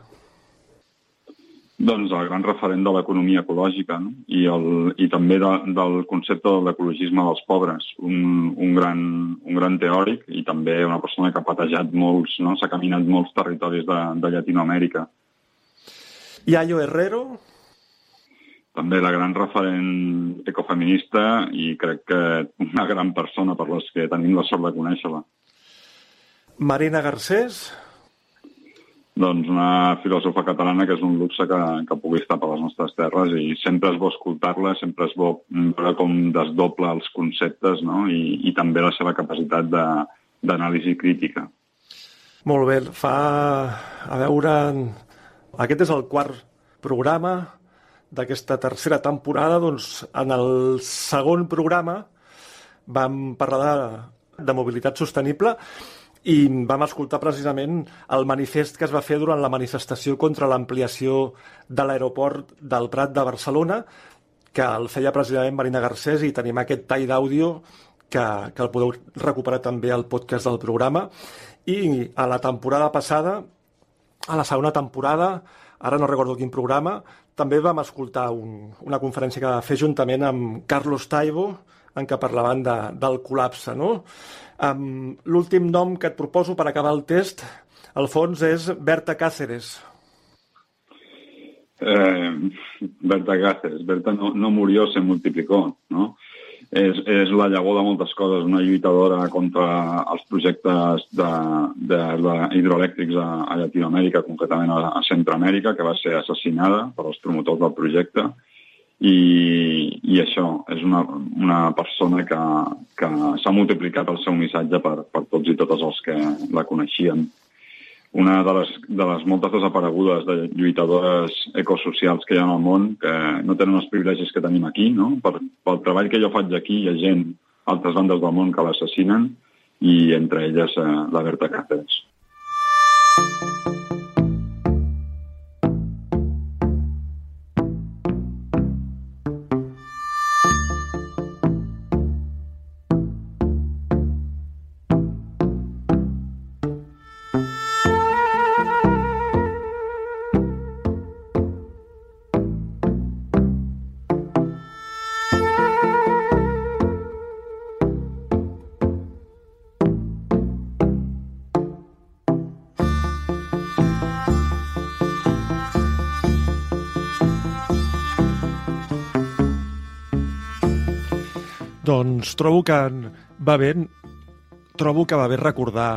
Doncs el gran referent de l'economia ecològica no? I, el, i també de, del concepte de l'ecologisme dels pobres. Un, un, gran, un gran teòric i també una persona que ha patejat molts, no? s'ha caminat molts territoris de, de Llatinoamèrica. Yayo Herrero, també la gran referent ecofeminista i crec que una gran persona per les que tenim la sort de conèixer-la. Marina Garcés? Doncs una filòsofa catalana que és un luxe que, que pugui estar per les nostres terres i sempre és bo escoltar-la, sempre és bo veure com desdobla els conceptes no? I, i també la seva capacitat d'anàlisi crítica. Molt bé, fa a veure... Aquest és el quart programa d'aquesta tercera temporada, doncs, en el segon programa vam parlar de, de mobilitat sostenible i vam escoltar precisament el manifest que es va fer durant la manifestació contra l'ampliació de l'aeroport del Prat de Barcelona, que el feia precisament Marina Garcés i tenim aquest tall d'àudio que, que el podeu recuperar també al podcast del programa. I a la temporada passada, a la segona temporada, ara no recordo quin programa, també vam escoltar un, una conferència que va fer juntament amb Carlos Taibo, en què parlaven de, del col·lapse. No? Um, L'últim nom que et proposo per acabar el test, al fons, és Berta Cáceres. Eh, Berta Cáceres. Berta no, no murió, se multiplicó, ¿no? És, és la llavor de moltes coses, una lluitadora contra els projectes de, de, de hidroelèctrics a, a Llatinoamèrica, concretament a, a Centroamèrica, que va ser assassinada per els promotors del projecte, i, i això és una, una persona que, que s'ha multiplicat el seu missatge per, per tots i totes els que la coneixien una de les, de les moltes desaparegudes de lluitadores ecosocials que hi ha el món, que no tenen els privilegis que tenim aquí, no? Per, pel treball que jo faig aquí hi ha gent, altres bandes del món que l'assassinen, i entre elles eh, la Berta Cáceres. Doncs trobo que va bé, trobo que va bé recordar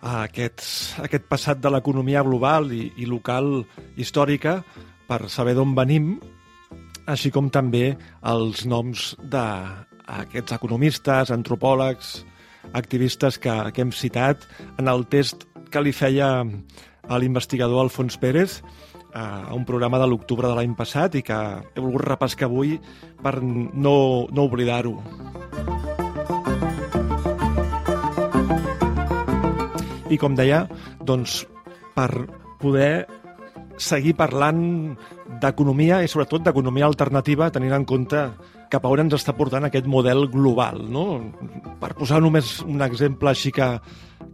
aquest, aquest passat de l'economia global i, i local històrica per saber d'on venim, així com també els noms d'aquests economistes, antropòlegs, activistes que, que hem citat en el test que li feia a l'investigador Alfons Pérez, a un programa de l'octubre de l'any passat i que he volgut repescar avui per no, no oblidar-ho. I com deia, doncs, per poder seguir parlant d'economia i sobretot d'economia alternativa tenint en compte cap a on ens està portant aquest model global. No? Per posar només un exemple així que,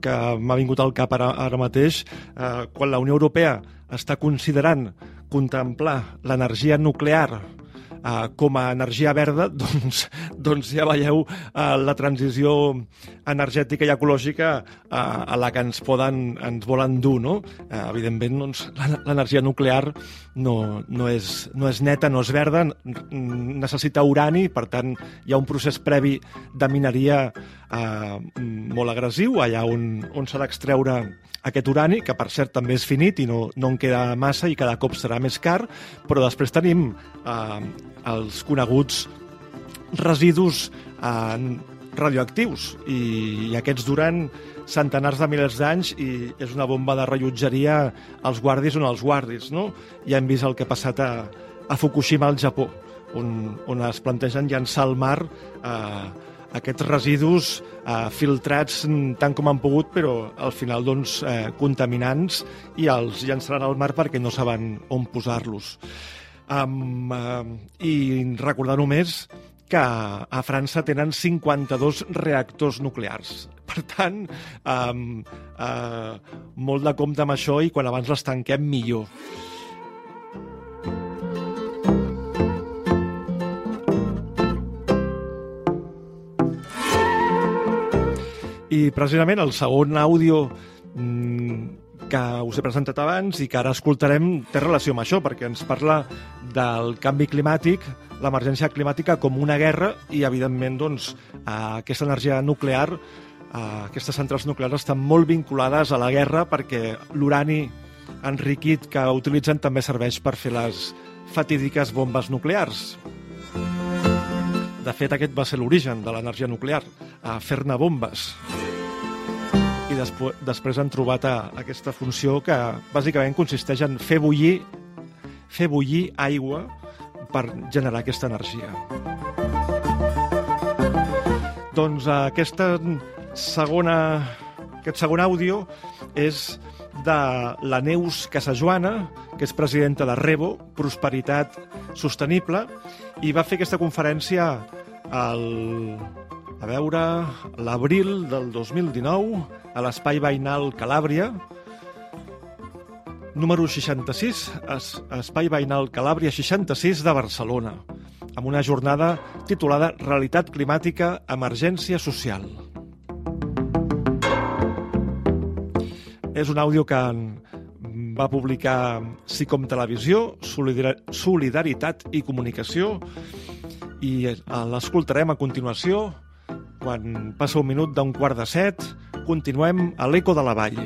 que m'ha vingut al cap ara, ara mateix, eh, quan la Unió Europea està considerant contemplar l'energia nuclear eh, com a energia verda, *laughs* doncs, doncs ja veieu eh, la transició energètica i ecològica eh, a la que ens poden, ens volen dur, no? Eh, evidentment, doncs, l'energia nuclear no, no, és, no és neta, no és verda, necessita urani, per tant, hi ha un procés previ de mineria eh, molt agressiu, allà on, on s'ha d'extreure aquest urani, que per cert també és finit i no, no en queda massa i cada cop serà més car, però després tenim eh, els coneguts residus eh, radioactius i, i aquests duren centenars de milers d'anys i és una bomba de rellotgeria als guardis on els guardis, no? Ja hem vist el que ha passat a, a Fukushima, al Japó, on, on es plantegen llançar al mar eh, aquests residus eh, filtrats tant com han pogut, però al final doncs, eh, contaminants i els llançaran al mar perquè no saben on posar-los. Um, uh, I recordar només que a França tenen 52 reactors nuclears. Per tant, um, uh, molt de compte amb això i quan abans les tanquem, millor. I precisament el segon àudio mm, que us he presentat abans i que ara escoltarem té relació amb això, perquè ens parla del canvi climàtic, l'emergència climàtica com una guerra i, evidentment, doncs, aquesta energia nuclear, aquestes centrals nuclears estan molt vinculades a la guerra perquè l'urani enriquit que utilitzen també serveix per fer les fatídiques bombes nuclears. De fet, aquest va ser l'origen de l'energia nuclear, a fer-ne bombes i després, després han trobat a, aquesta funció que bàsicament consisteix en fer bullir, fer bullir aigua per generar aquesta energia. Doncs aquesta segona, aquest segon àudio és de la Neus Casajoana, que és presidenta de Rebo, Prosperitat Sostenible, i va fer aquesta conferència al, a veure, l'abril del 2019 a l'Espai Veïnal Calàbria, número 66, es, Espai Veïnal Calàbria 66 de Barcelona. amb una jornada titulada Realitat climàtica, emergència social. És un àudio que va publicar SICOM Televisió, Solidaritat i Comunicació, i l'escoltarem a continuació quan passa un minut d'un quart de set. Continuem a l'Eco de la Vall.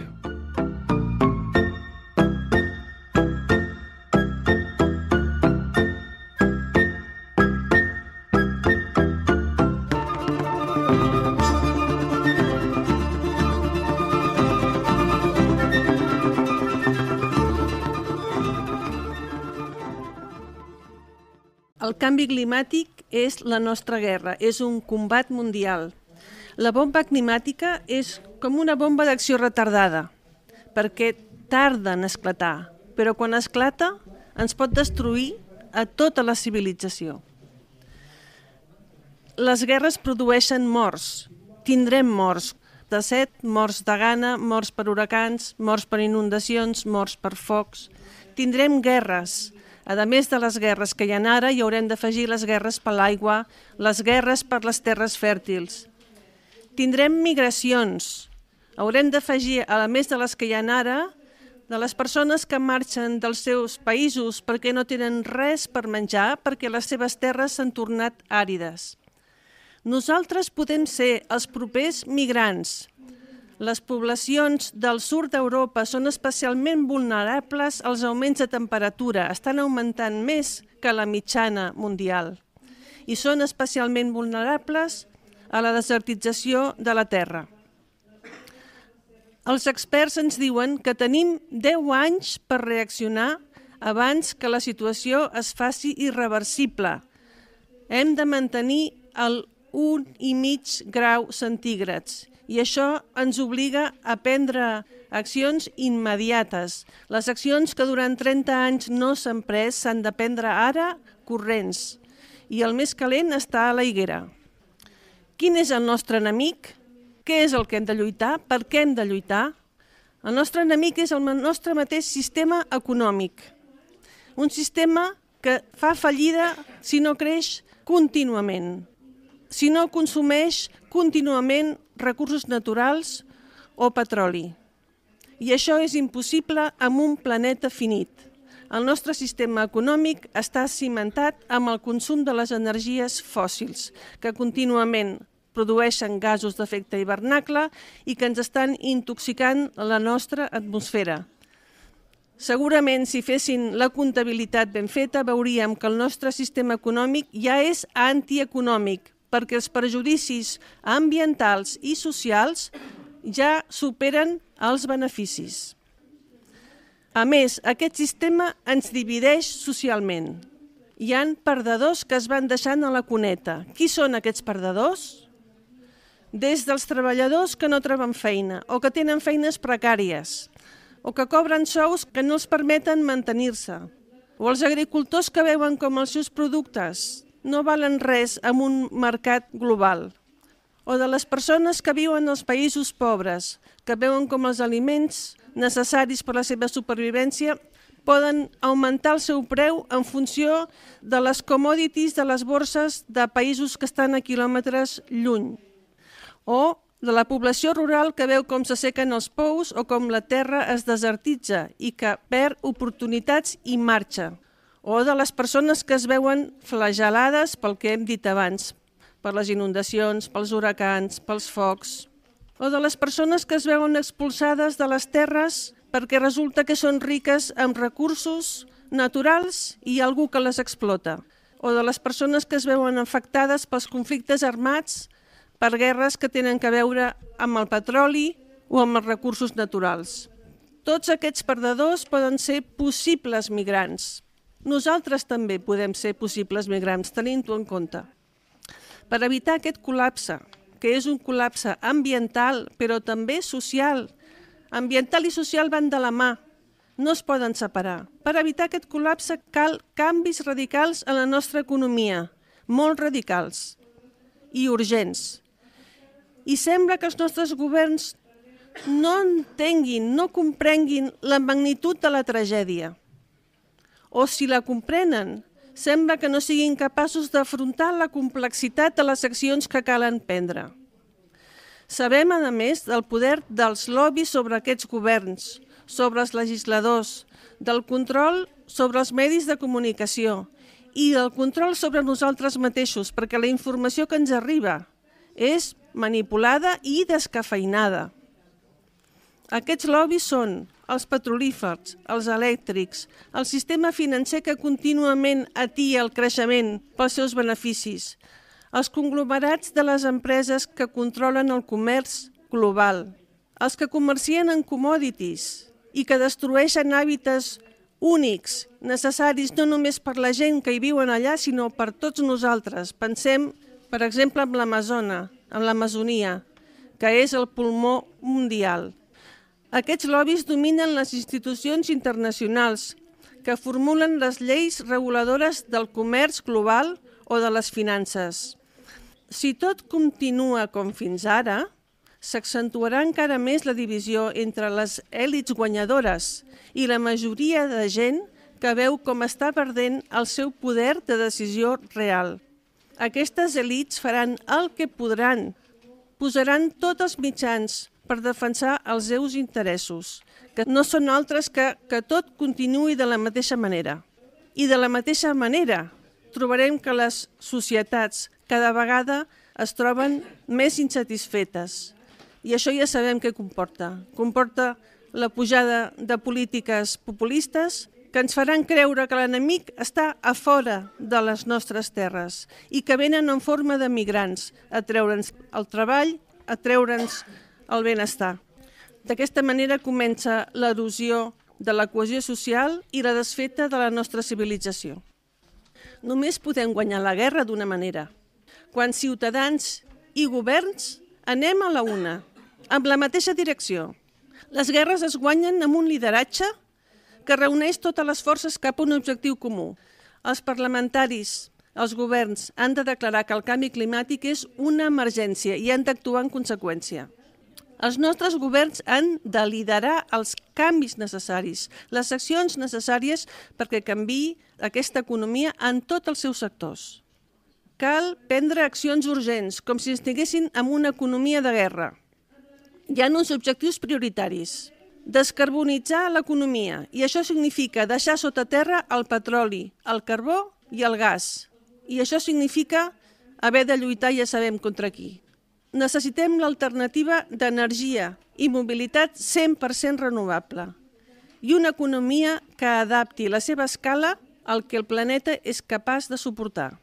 Canvi climàtic és la nostra guerra, és un combat mundial. La bomba climàtica és com una bomba d'acció retardada, perquè tarda en esclatar, però quan esclata ens pot destruir a tota la civilització. Les guerres produeixen morts, tindrem morts, de set, morts de gana, morts per huracans, morts per inundacions, morts per focs. Tindrem guerres, a més de les guerres que hi ha ara, hi haurem d'afegir les guerres per l'aigua, les guerres per les terres fèrtils. Tindrem migracions. Haurem d'afegir, a més de les que hi ha ara, de les persones que marxen dels seus països perquè no tenen res per menjar, perquè les seves terres s'han tornat àrides. Nosaltres podem ser els propers migrants, les poblacions del sud d'Europa són especialment vulnerables als augments de temperatura, estan augmentant més que la mitjana mundial i són especialment vulnerables a la desertització de la Terra. Els experts ens diuen que tenim 10 anys per reaccionar abans que la situació es faci irreversible. Hem de mantenir el 1,5 grau centígrads i això ens obliga a prendre accions immediates. Les accions que durant 30 anys no s'han pres s'han de prendre ara corrents. I el més calent està a la higuera. Quin és el nostre enemic? Què és el que hem de lluitar? Per què hem de lluitar? El nostre enemic és el nostre mateix sistema econòmic. Un sistema que fa fallida si no creix contínuament, si no consumeix contínuament recursos naturals o petroli. I això és impossible amb un planeta finit. El nostre sistema econòmic està cimentat amb el consum de les energies fòssils, que contínuament produeixen gasos d'efecte hivernacle i que ens estan intoxicant la nostra atmosfera. Segurament, si fessin la comptabilitat ben feta, veuríem que el nostre sistema econòmic ja és antieconòmic, perquè els perjudicis ambientals i socials ja superen els beneficis. A més, aquest sistema ens divideix socialment. Hi han perdedors que es van deixant a la cuneta. Qui són aquests perdedors? Des dels treballadors que no troben feina o que tenen feines precàries o que cobren sous que no els permeten mantenir-se o els agricultors que veuen com els seus productes no valen res en un mercat global. O de les persones que viuen als països pobres, que veuen com els aliments necessaris per a la seva supervivència poden augmentar el seu preu en funció de les commodities de les borses de països que estan a quilòmetres lluny. O de la població rural que veu com s'assequen els pous o com la terra es desertitza i que perd oportunitats i marxa o de les persones que es veuen flagelades pel que hem dit abans, per les inundacions, pels huracans, pels focs, o de les persones que es veuen expulsades de les terres perquè resulta que són riques amb recursos naturals i algú que les explota, o de les persones que es veuen afectades pels conflictes armats per guerres que tenen que veure amb el petroli o amb els recursos naturals. Tots aquests perdedors poden ser possibles migrants, nosaltres també podem ser possibles migrants, tenint-ho en compte. Per evitar aquest col·lapse, que és un col·lapse ambiental, però també social. Ambiental i social van de la mà, no es poden separar. Per evitar aquest col·lapse cal canvis radicals en la nostra economia, molt radicals i urgents. I sembla que els nostres governs no entenguin, no comprenguin la magnitud de la tragèdia o si la comprenen, sembla que no siguin capaços d'afrontar la complexitat de les accions que calen prendre. Sabem, a més, del poder dels lobbies sobre aquests governs, sobre els legisladors, del control sobre els medis de comunicació i del control sobre nosaltres mateixos, perquè la informació que ens arriba és manipulada i descafeinada. Aquests lobbies són els petrolífers, els elèctrics, el sistema financer que contínuament atia el creixement pels seus beneficis, els conglomerats de les empreses que controlen el comerç global, els que comercien en commodities i que destrueixen hàbitats únics, necessaris no només per la gent que hi viuen allà, sinó per tots nosaltres. Pensem, per exemple, en l'Amazona, en l'Amazonia, que és el pulmó mundial. Aquests lobbies dominen les institucions internacionals que formulen les lleis reguladores del comerç global o de les finances. Si tot continua com fins ara, s'accentuarà encara més la divisió entre les èlits guanyadores i la majoria de gent que veu com està perdent el seu poder de decisió real. Aquestes èlits faran el que podran, posaran tots els mitjans per defensar els seus interessos, que no són altres que que tot continuï de la mateixa manera. I de la mateixa manera trobarem que les societats cada vegada es troben més insatisfetes. I això ja sabem què comporta. Comporta la pujada de polítiques populistes que ens faran creure que l'enemic està a fora de les nostres terres i que venen en forma de migrants a treure'ns el treball, a treure'ns el benestar. D'aquesta manera comença l'erosió de la cohesió social i la desfeta de la nostra civilització. Només podem guanyar la guerra d'una manera, quan ciutadans i governs anem a la una, amb la mateixa direcció. Les guerres es guanyen amb un lideratge que reuneix totes les forces cap a un objectiu comú. Els parlamentaris, els governs han de declarar que el canvi climàtic és una emergència i han d'actuar en conseqüència. Els nostres governs han de liderar els canvis necessaris, les accions necessàries perquè canvi aquesta economia en tots els seus sectors. Cal prendre accions urgents, com si estiguessin en una economia de guerra. Hi ha uns objectius prioritaris. Descarbonitzar l'economia, i això significa deixar sota terra el petroli, el carbó i el gas. I això significa haver de lluitar, ja sabem, contra qui necessitem l'alternativa d'energia i mobilitat 100% renovable i una economia que adapti la seva escala al que el planeta és capaç de suportar.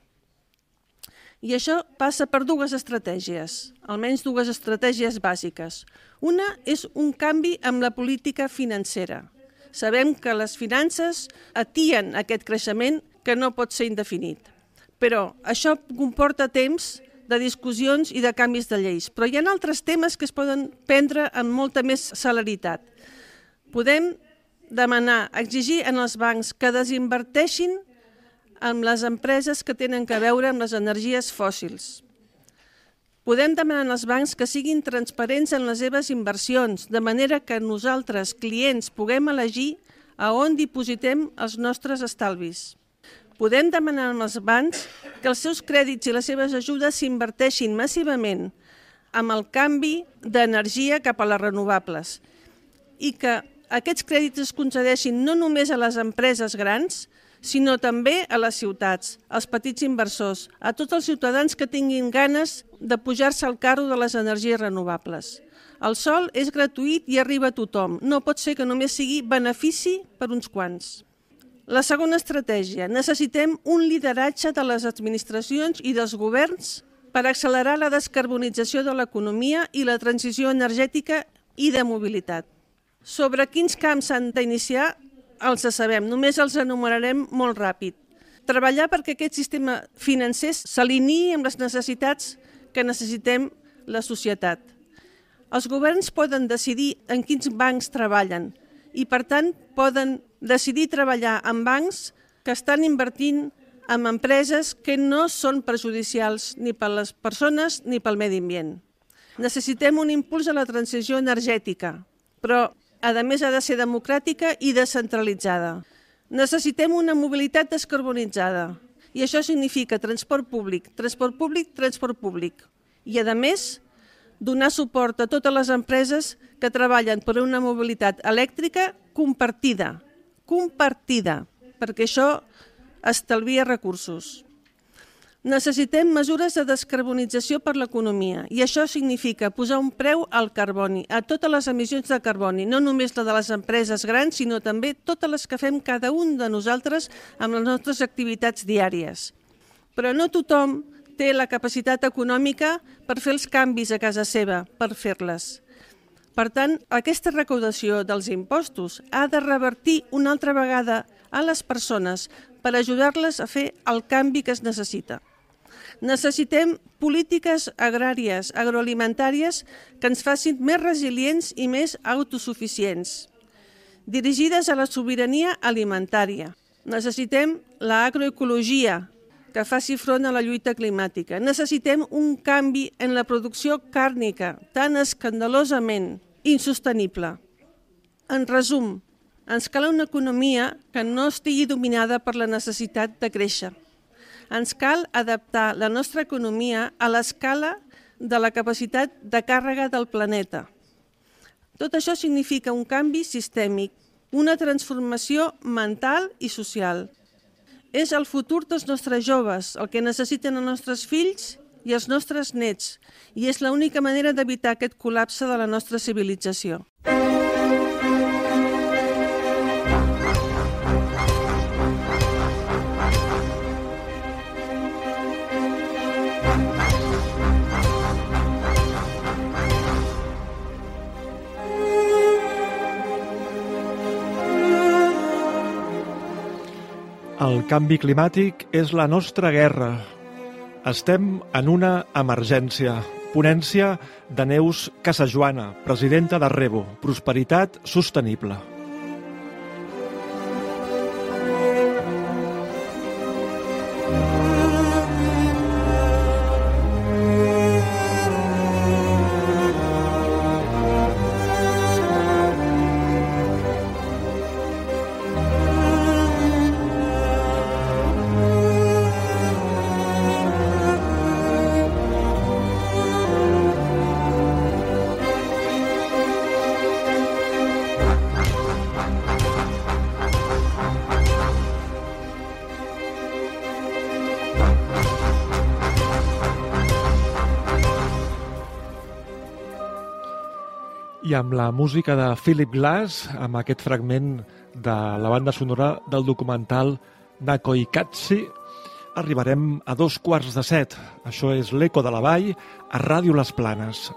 I això passa per dues estratègies, almenys dues estratègies bàsiques. Una és un canvi amb la política financera. Sabem que les finances atien aquest creixement que no pot ser indefinit. Però això comporta temps de discussions i de canvis de lleis. Però hi ha altres temes que es poden prendre amb molta més celeritat. Podem demanar, exigir en els bancs que desinverteixin amb les empreses que tenen que veure amb les energies fòssils. Podem demanar als bancs que siguin transparents en les seves inversions, de manera que nosaltres, clients, puguem elegir a on dipositem els nostres estalvis podem demanar als bancs que els seus crèdits i les seves ajudes s'inverteixin massivament amb el canvi d'energia cap a les renovables i que aquests crèdits es concedeixin no només a les empreses grans, sinó també a les ciutats, als petits inversors, a tots els ciutadans que tinguin ganes de pujar-se al carro de les energies renovables. El sol és gratuït i arriba a tothom. No pot ser que només sigui benefici per uns quants. La segona estratègia. Necessitem un lideratge de les administracions i dels governs per accelerar la descarbonització de l'economia i la transició energètica i de mobilitat. Sobre quins camps s'han d'iniciar els sabem, només els enumerarem molt ràpid. Treballar perquè aquest sistema financer s'alineï amb les necessitats que necessitem la societat. Els governs poden decidir en quins bancs treballen i, per tant, poden decidir treballar amb bancs que estan invertint en empreses que no són perjudicials ni per les persones ni pel medi ambient. Necessitem un impuls a la transició energètica, però a més ha de ser democràtica i descentralitzada. Necessitem una mobilitat descarbonitzada, I això significa transport públic, transport públic, transport públic. I, a més, donar suport a totes les empreses que treballen per una mobilitat elèctrica compartida, compartida, perquè això estalvia recursos. Necessitem mesures de descarbonització per l'economia i això significa posar un preu al carboni, a totes les emissions de carboni, no només la de les empreses grans, sinó també totes les que fem cada un de nosaltres amb les nostres activitats diàries. Però no tothom té la capacitat econòmica per fer els canvis a casa seva, per fer-les. Per tant, aquesta recaudació dels impostos ha de revertir una altra vegada a les persones per ajudar-les a fer el canvi que es necessita. Necessitem polítiques agràries, agroalimentàries, que ens facin més resilients i més autosuficients, dirigides a la sobirania alimentària. Necessitem l'agroecologia, que faci front a la lluita climàtica. Necessitem un canvi en la producció càrnica, tan escandalosament insostenible. En resum, ens cal una economia que no estigui dominada per la necessitat de créixer ens cal adaptar la nostra economia a l'escala de la capacitat de càrrega del planeta. Tot això significa un canvi sistèmic, una transformació mental i social. És el futur dels nostres joves, el que necessiten els nostres fills i els nostres nets, i és l'única manera d'evitar aquest col·lapse de la nostra civilització. El canvi climàtic és la nostra guerra. Estem en una emergència. Ponència de Neus Casajoana, presidenta de Rebo, Prosperitat Sostenible. Amb la música de Philip Glass, amb aquest fragment de la banda sonora del documental Nakoikatsi, arribarem a dos quarts de set. Això és l'Eco de la Vall a Ràdio Les Planes.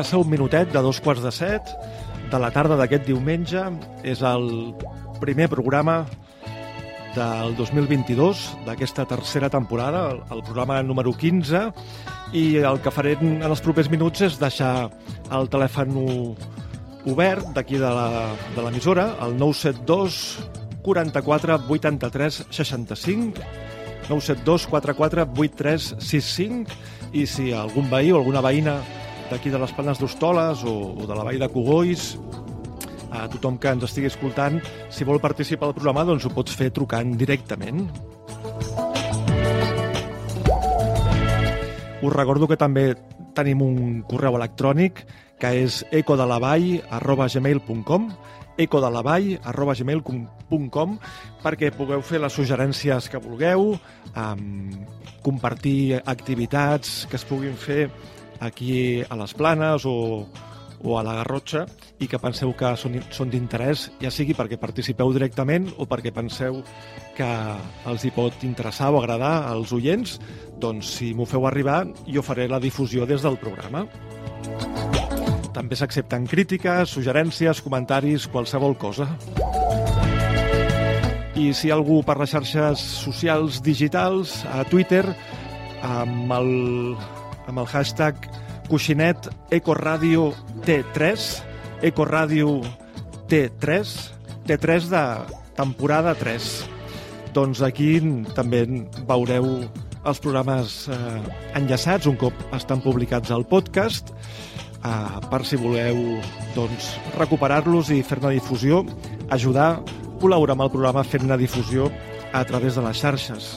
Passa un minutet de dos quarts de set de la tarda d'aquest diumenge. És el primer programa del 2022, d'aquesta tercera temporada, el, programa número 15, i el que faré en els propers minuts és deixar el telèfon obert d'aquí de l'emissora, el 972 44 83 65 972 44 83 65 i si algun veí o alguna veïna d'aquí de les Planes d'Hostoles o, o de la vall de Cogolls a tothom que ens estigui escoltant, si vol participar al programa, doncs ho pots fer trucant directament. Us recordo que també tenim un correu electrònic que és ecodelavall.gmail.com ecodelavall.gmail.com perquè pugueu fer les suggerències que vulgueu, um, compartir activitats que es puguin fer aquí a les Planes o, o a la Garrotxa i que penseu que són, són d'interès, ja sigui perquè participeu directament o perquè penseu que els hi pot interessar o agradar als oients, doncs si m'ho feu arribar jo faré la difusió des del programa. També s'accepten crítiques, suggerències, comentaris, qualsevol cosa. I si algú per les xarxes socials digitals, a Twitter, amb el, amb el hashtag coixinet Ecoradio T3, Ecoradio T3, T3 de temporada 3. Doncs aquí també veureu els programes eh, enllaçats un cop estan publicats al podcast eh, per si voleu doncs, recuperar-los i fer-ne difusió, ajudar, col·laborar amb el programa fent-ne difusió a través de les xarxes.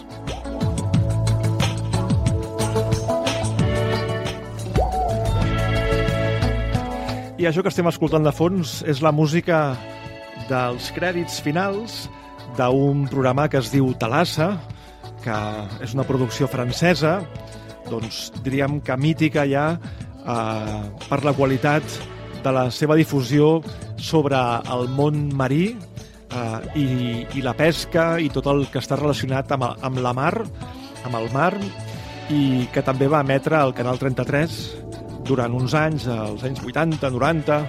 I això que estem escoltant de fons és la música dels crèdits finals d'un programa que es diu Talassa, que és una producció francesa, doncs diríem que mítica ja eh, per la qualitat de la seva difusió sobre el món marí eh, i, i la pesca i tot el que està relacionat amb, amb la mar, amb el mar, i que també va emetre al Canal 33 durant uns anys, als anys 80, 90,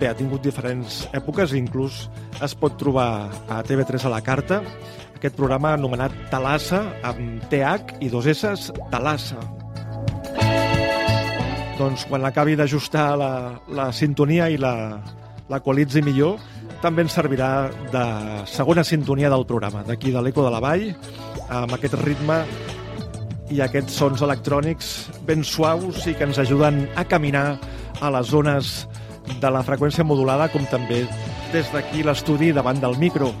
bé, ha tingut diferents èpoques, inclús es pot trobar a TV3 a la carta, aquest programa anomenat Talassa, amb TH i dos S, Talassa. Doncs quan acabi d'ajustar la, la sintonia i la, la qualitzi millor, també ens servirà de segona sintonia del programa, d'aquí de l'Eco de la Vall, amb aquest ritme i aquests sons electrònics ben suaus i que ens ajuden a caminar a les zones de la freqüència modulada, com també des d'aquí l'estudi davant del micro.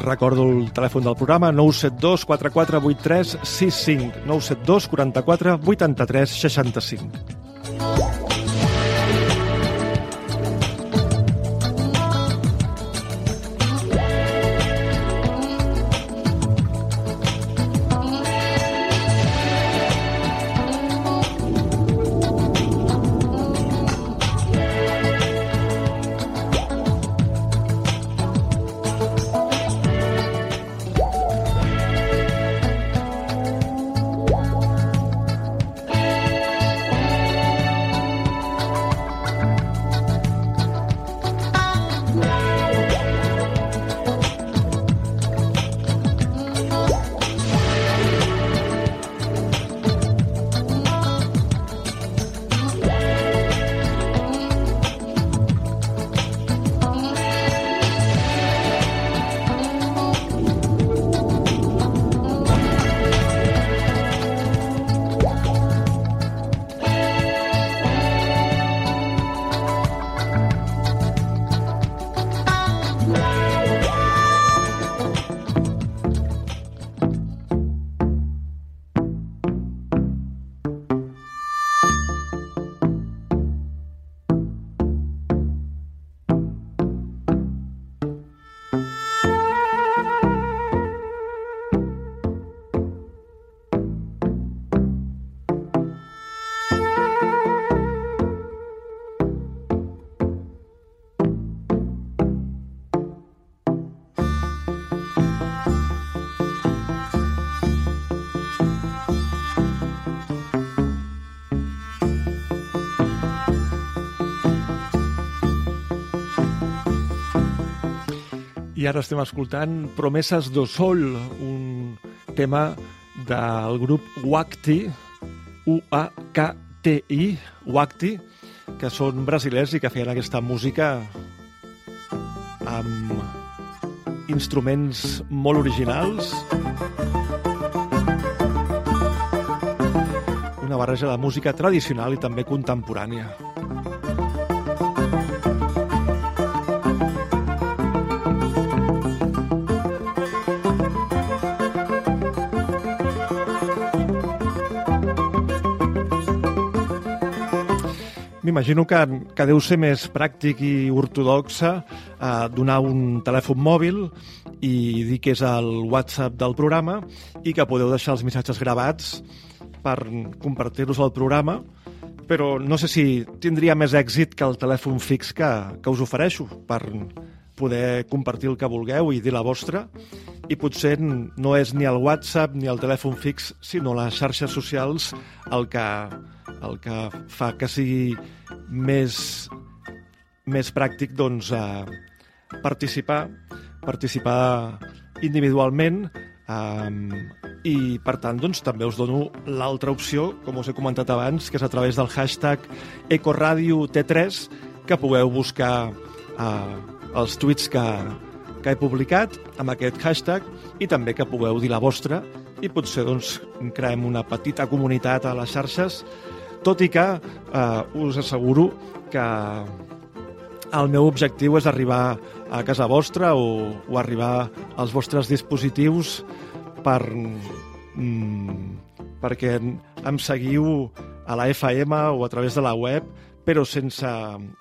Recordo el telèfon del programa 972 4483 65 972 44 83 65. I ara estem escoltant Promeses do Sol, un tema del grup Wakti, U-A-K-T-I, Wakti, que són brasilers i que feien aquesta música amb instruments molt originals. Una barreja de música tradicional i també contemporània. M'imagino que, que deu ser més pràctic i ortodoxa eh, donar un telèfon mòbil i dir que és el WhatsApp del programa i que podeu deixar els missatges gravats per compartir-los al programa, però no sé si tindria més èxit que el telèfon fix que, que us ofereixo per poder compartir el que vulgueu i dir la vostra. I potser no és ni el WhatsApp ni el telèfon fix, sinó les xarxes socials el que, el que fa que sigui més, més pràctic doncs, eh, participar, participar individualment eh, i, per tant, doncs, també us dono l'altra opció, com us he comentat abans, que és a través del hashtag EcoRadioT3, que pugueu buscar eh, els tuits que, que he publicat amb aquest hashtag i també que pugueu dir la vostra i potser doncs, creem una petita comunitat a les xarxes. Tot i que eh, us asseguro que el meu objectiu és arribar a casa vostra o, o arribar als vostres dispositius per, mm, perquè em seguiu a la FM o a través de la web, però sense,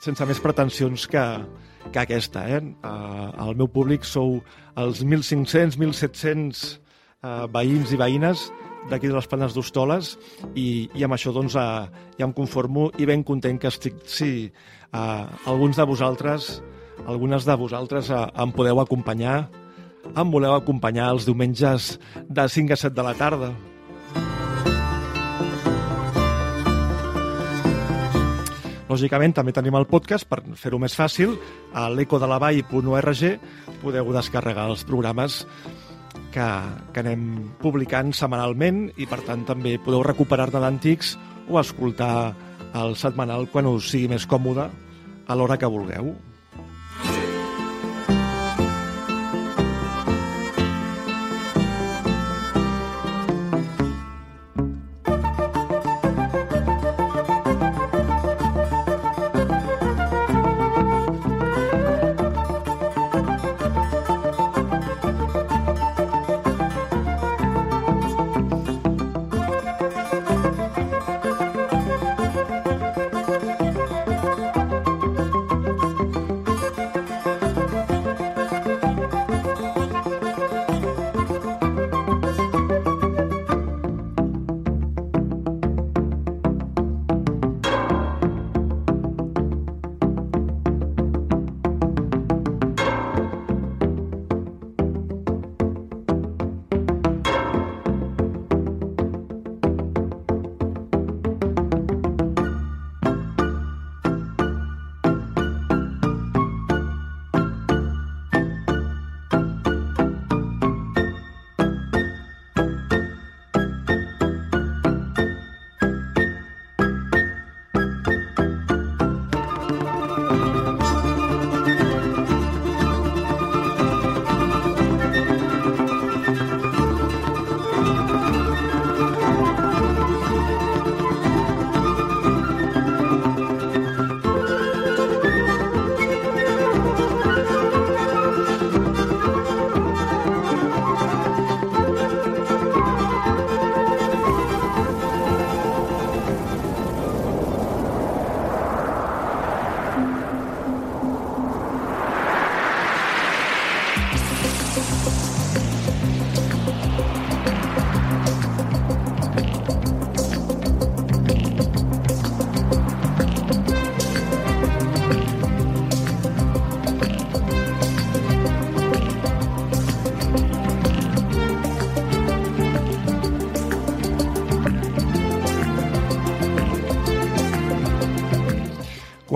sense més pretensions que, que aquesta. Eh? Uh, el meu públic sou els 1.500, 1.700 uh, veïns i veïnes d'aquí de les Planes d'Hostoles i, i amb això doncs, eh, ja em conformo i ben content que estic si eh, alguns de vosaltres algunes de vosaltres eh, em podeu acompanyar em voleu acompanyar els diumenges de 5 a 7 de la tarda. Lògicament, també tenim el podcast per fer-ho més fàcil. A l'ecodelavall.org podeu descarregar els programes que, que anem publicant setmanalment i per tant també podeu recuperar-ne d'antics o escoltar el setmanal quan us sigui més còmode a l'hora que vulgueu.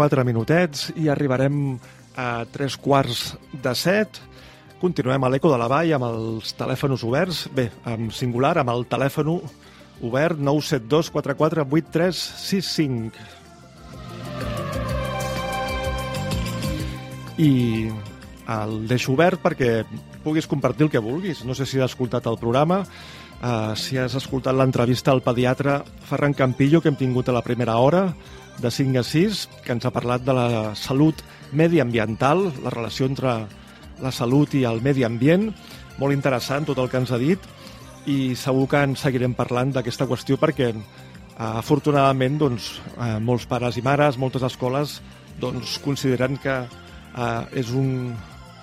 4 minutets i arribarem a tres quarts de set, Continuem a l'Eco de la Vall amb els telèfons oberts. Bé, amb singular, amb el telèfon obert 972 44 8365. I el deixo obert perquè puguis compartir el que vulguis. No sé si has escoltat el programa, uh, si has escoltat l'entrevista al pediatre Ferran Campillo que hem tingut a la primera hora, de 5 a 6, que ens ha parlat de la salut mediambiental, la relació entre la salut i el medi ambient. Molt interessant tot el que ens ha dit i segur que en seguirem parlant d'aquesta qüestió perquè eh, afortunadament doncs, eh, molts pares i mares, moltes escoles doncs, consideren que eh, és un,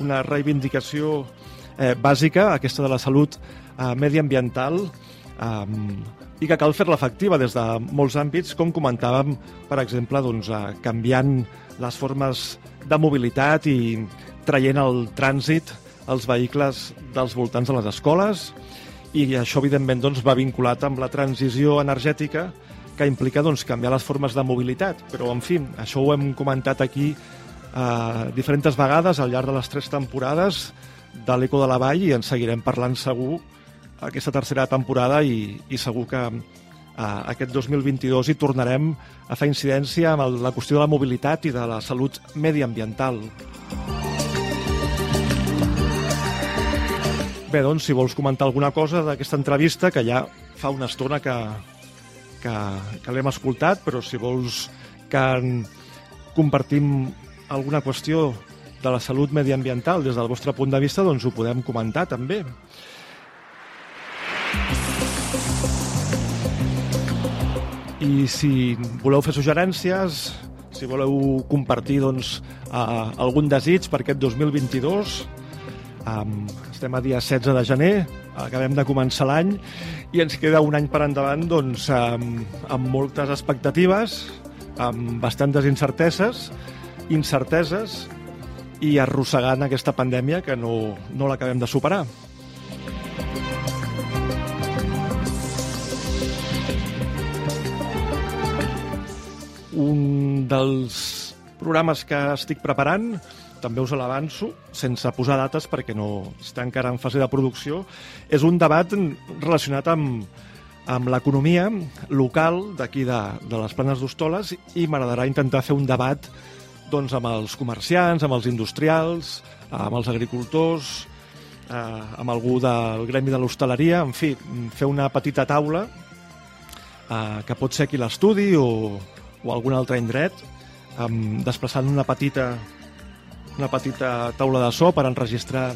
una reivindicació eh, bàsica, aquesta de la salut eh, mediambiental, eh, i que cal fer-la efectiva des de molts àmbits, com comentàvem, per exemple, doncs, eh, canviant les formes de mobilitat i traient el trànsit els vehicles dels voltants de les escoles i això, evidentment, doncs, va vinculat amb la transició energètica que implica doncs, canviar les formes de mobilitat. Però, en fi, això ho hem comentat aquí eh, diferents vegades al llarg de les tres temporades de l'Eco de la Vall i en seguirem parlant segur aquesta tercera temporada i, i segur que eh, aquest 2022 hi tornarem a fer incidència amb la qüestió de la mobilitat i de la salut mediambiental. Bé, doncs, si vols comentar alguna cosa d'aquesta entrevista, que ja fa una estona que, que, que l'hem escoltat, però si vols que compartim alguna qüestió de la salut mediambiental des del vostre punt de vista, doncs ho podem comentar també. I si voleu fer suggerències, si voleu compartir doncs, uh, algun desig per aquest 2022, Um, estem a dia 16 de gener, acabem de començar l'any i ens queda un any per endavant doncs, um, amb moltes expectatives, amb bastantes incerteses, incerteses i arrossegant aquesta pandèmia que no, no l'acabem de superar. Un dels programes que estic preparant també us l'avanço, sense posar dates perquè no està encara en fase de producció, és un debat relacionat amb, amb l'economia local d'aquí de, de les Planes d'Hostoles i m'agradarà intentar fer un debat doncs, amb els comerciants, amb els industrials, amb els agricultors, eh, amb algú del gremi de l'hostaleria, en fi, fer una petita taula eh, que pot ser aquí l'estudi o, o algun altre indret, eh, desplaçant una petita una petita taula de so per enregistrar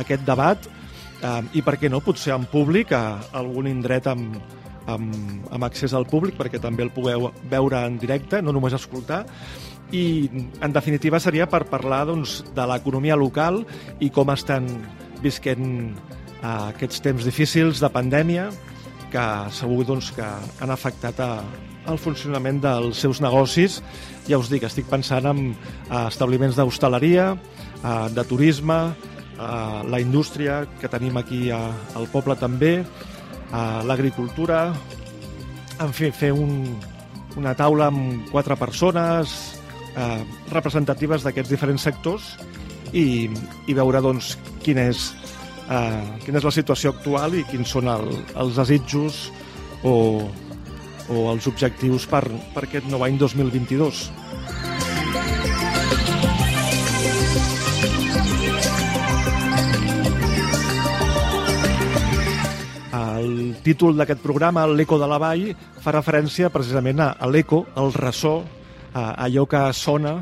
aquest debat eh, i, per què no, potser en públic, a algun indret amb, amb, amb accés al públic, perquè també el pugueu veure en directe, no només escoltar, i en definitiva seria per parlar doncs, de l'economia local i com estan visquent eh, aquests temps difícils de pandèmia que segur doncs, que han afectat a, al funcionament dels seus negocis. Ja us dic, estic pensant en uh, establiments d'hostaleria, uh, de turisme, uh, la indústria que tenim aquí al poble també, l'agricultura, en fi, fer un, una taula amb quatre persones uh, representatives d'aquests diferents sectors i, i veure doncs, quin és, uh, quina és la situació actual i quins són el, els desitjos o, o els objectius per, per aquest nou any 2022. El títol d'aquest programa, l'Eco de la Vall, fa referència precisament a, l'eco, el ressò, a allò que sona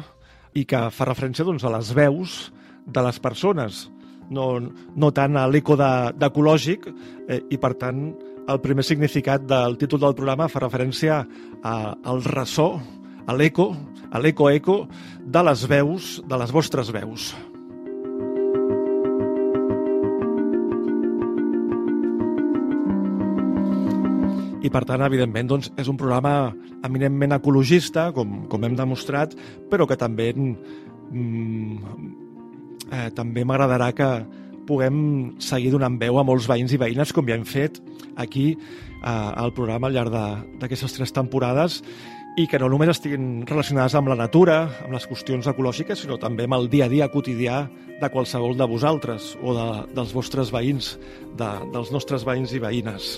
i que fa referència doncs, a les veus de les persones, no, no tant a l'eco d'ecològic, de, eh, i per tant el primer significat del títol del programa fa referència a, al ressò, a l'eco, a l'eco-eco de les veus, de les vostres veus. I, per tant, evidentment, doncs, és un programa eminentment ecologista, com, com hem demostrat, però que també mm, eh, també m'agradarà que, puguem seguir donant veu a molts veïns i veïnes, com ja hem fet aquí eh, al programa al llarg d'aquestes tres temporades, i que no només estiguin relacionades amb la natura, amb les qüestions ecològiques, sinó també amb el dia a dia quotidià de qualsevol de vosaltres o de, dels vostres veïns, de, dels nostres veïns i veïnes.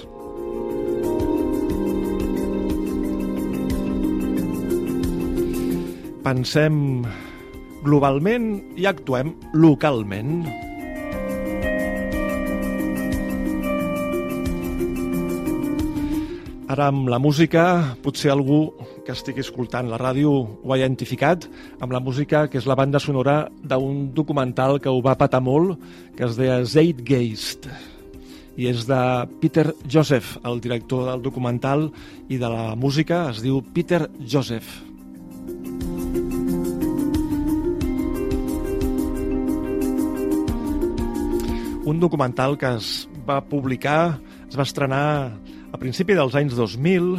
Pensem globalment i actuem localment. Ara amb la música, potser algú que estigui escoltant la ràdio ho ha identificat, amb la música que és la banda sonora d'un documental que ho va patar molt, que es deia Zeitgeist i és de Peter Joseph, el director del documental, i de la música es diu Peter Joseph. Un documental que es va publicar, es va estrenar a principi dels anys 2000,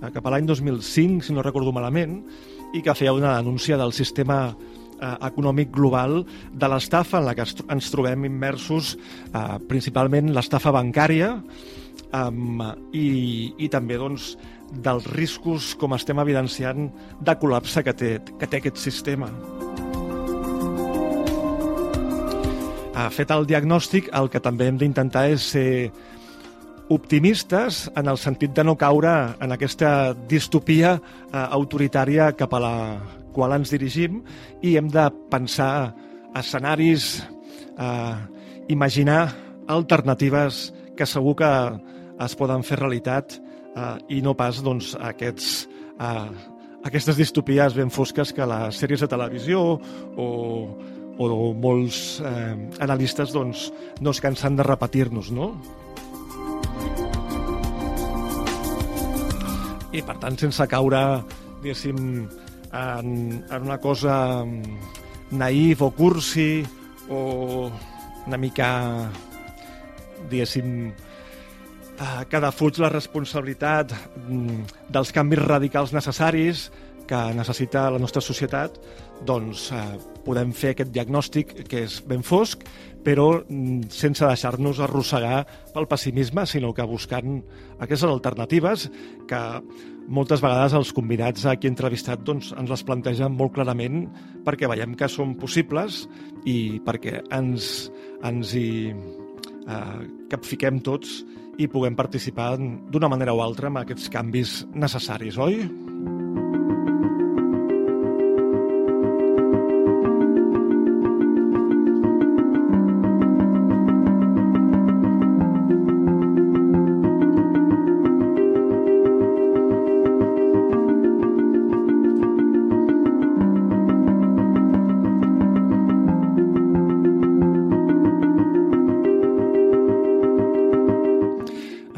eh, cap a l'any 2005, si no recordo malament, i que feia una denúncia del sistema eh, econòmic global de l'estafa en la que ens trobem immersos, eh, principalment l'estafa bancària, um, i, i també doncs, dels riscos, com estem evidenciant, de col·lapse que té, que té aquest sistema. Uh, fet el diagnòstic, el que també hem d'intentar és ser optimistes en el sentit de no caure en aquesta distopia eh, autoritària cap a la qual ens dirigim i hem de pensar escenaris, eh, imaginar alternatives que segur que es poden fer realitat eh, i no pas doncs, aquests, eh, aquestes distopies ben fosques que les sèries de televisió o, o molts eh, analistes doncs, no es cansen de repetir-nos, no? I per tant sense caure diguéssim en, en una cosa naïf o cursi o una mica diguéssim eh, que defuig la responsabilitat mm, dels canvis radicals necessaris que necessita la nostra societat, doncs eh, podem fer aquest diagnòstic que és ben fosc, però mm, sense deixar-nos arrossegar pel pessimisme, sinó que buscant aquestes alternatives que moltes vegades els convidats he entrevistat doncs, ens les plantegen molt clarament perquè veiem que són possibles i perquè ens, ens hi eh, capfiquem tots i puguem participar d'una manera o altra en aquests canvis necessaris, oi?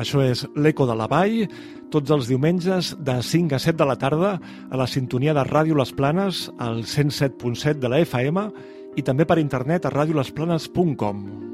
Això és l'Eco de la Vall, tots els diumenges de 5 a 7 de la tarda a la sintonia de Ràdio Les Planes, al 107.7 de la FM i també per internet a radiolesplanes.com.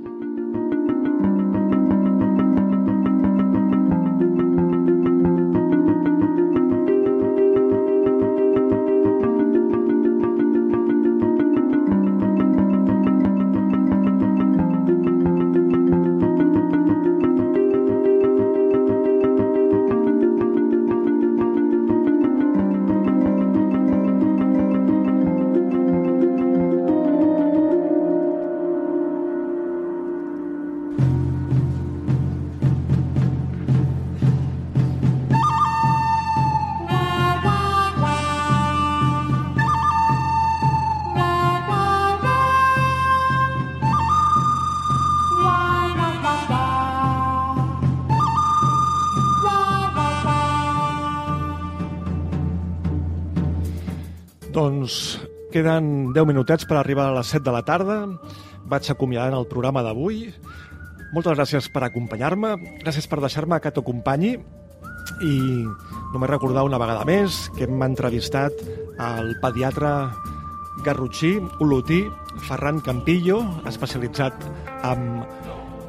queden 10 minutets per arribar a les 7 de la tarda. Vaig acomiadant el programa d'avui. Moltes gràcies per acompanyar-me, gràcies per deixar-me que t'acompanyi i només recordar una vegada més que hem entrevistat el pediatre garrotxí, olotí, Ferran Campillo, especialitzat en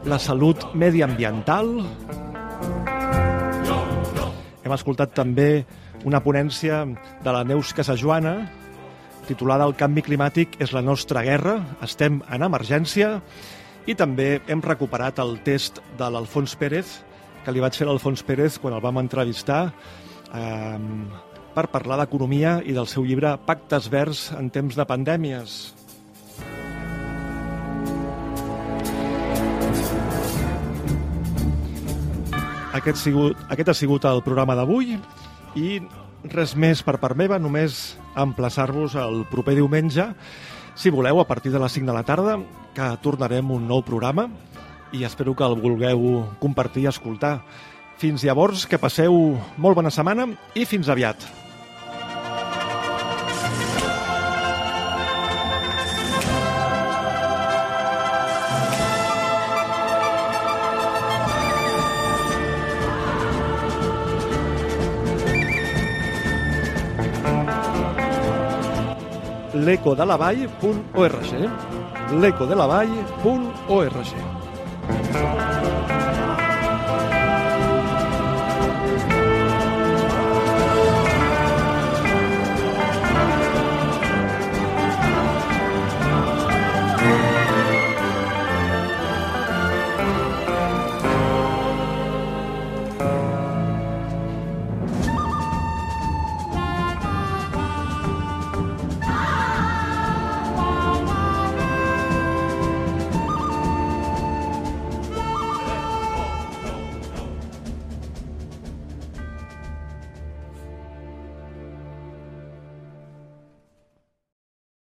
la salut mediambiental. Hem escoltat també una ponència de la Neus Casajoana, titulada El canvi climàtic és la nostra guerra, estem en emergència, i també hem recuperat el test de l'Alfons Pérez, que li vaig fer a l'Alfons Pérez quan el vam entrevistar, eh, per parlar d'economia i del seu llibre Pactes Verds en temps de pandèmies. Aquest, sigut, aquest ha sigut el programa d'avui i res més per part meva, només emplaçar-vos el proper diumenge, si voleu, a partir de les 5 de la tarda, que tornarem un nou programa i espero que el vulgueu compartir i escoltar. Fins llavors, que passeu molt bona setmana i fins aviat. lecodelavall.org lecodelavall.org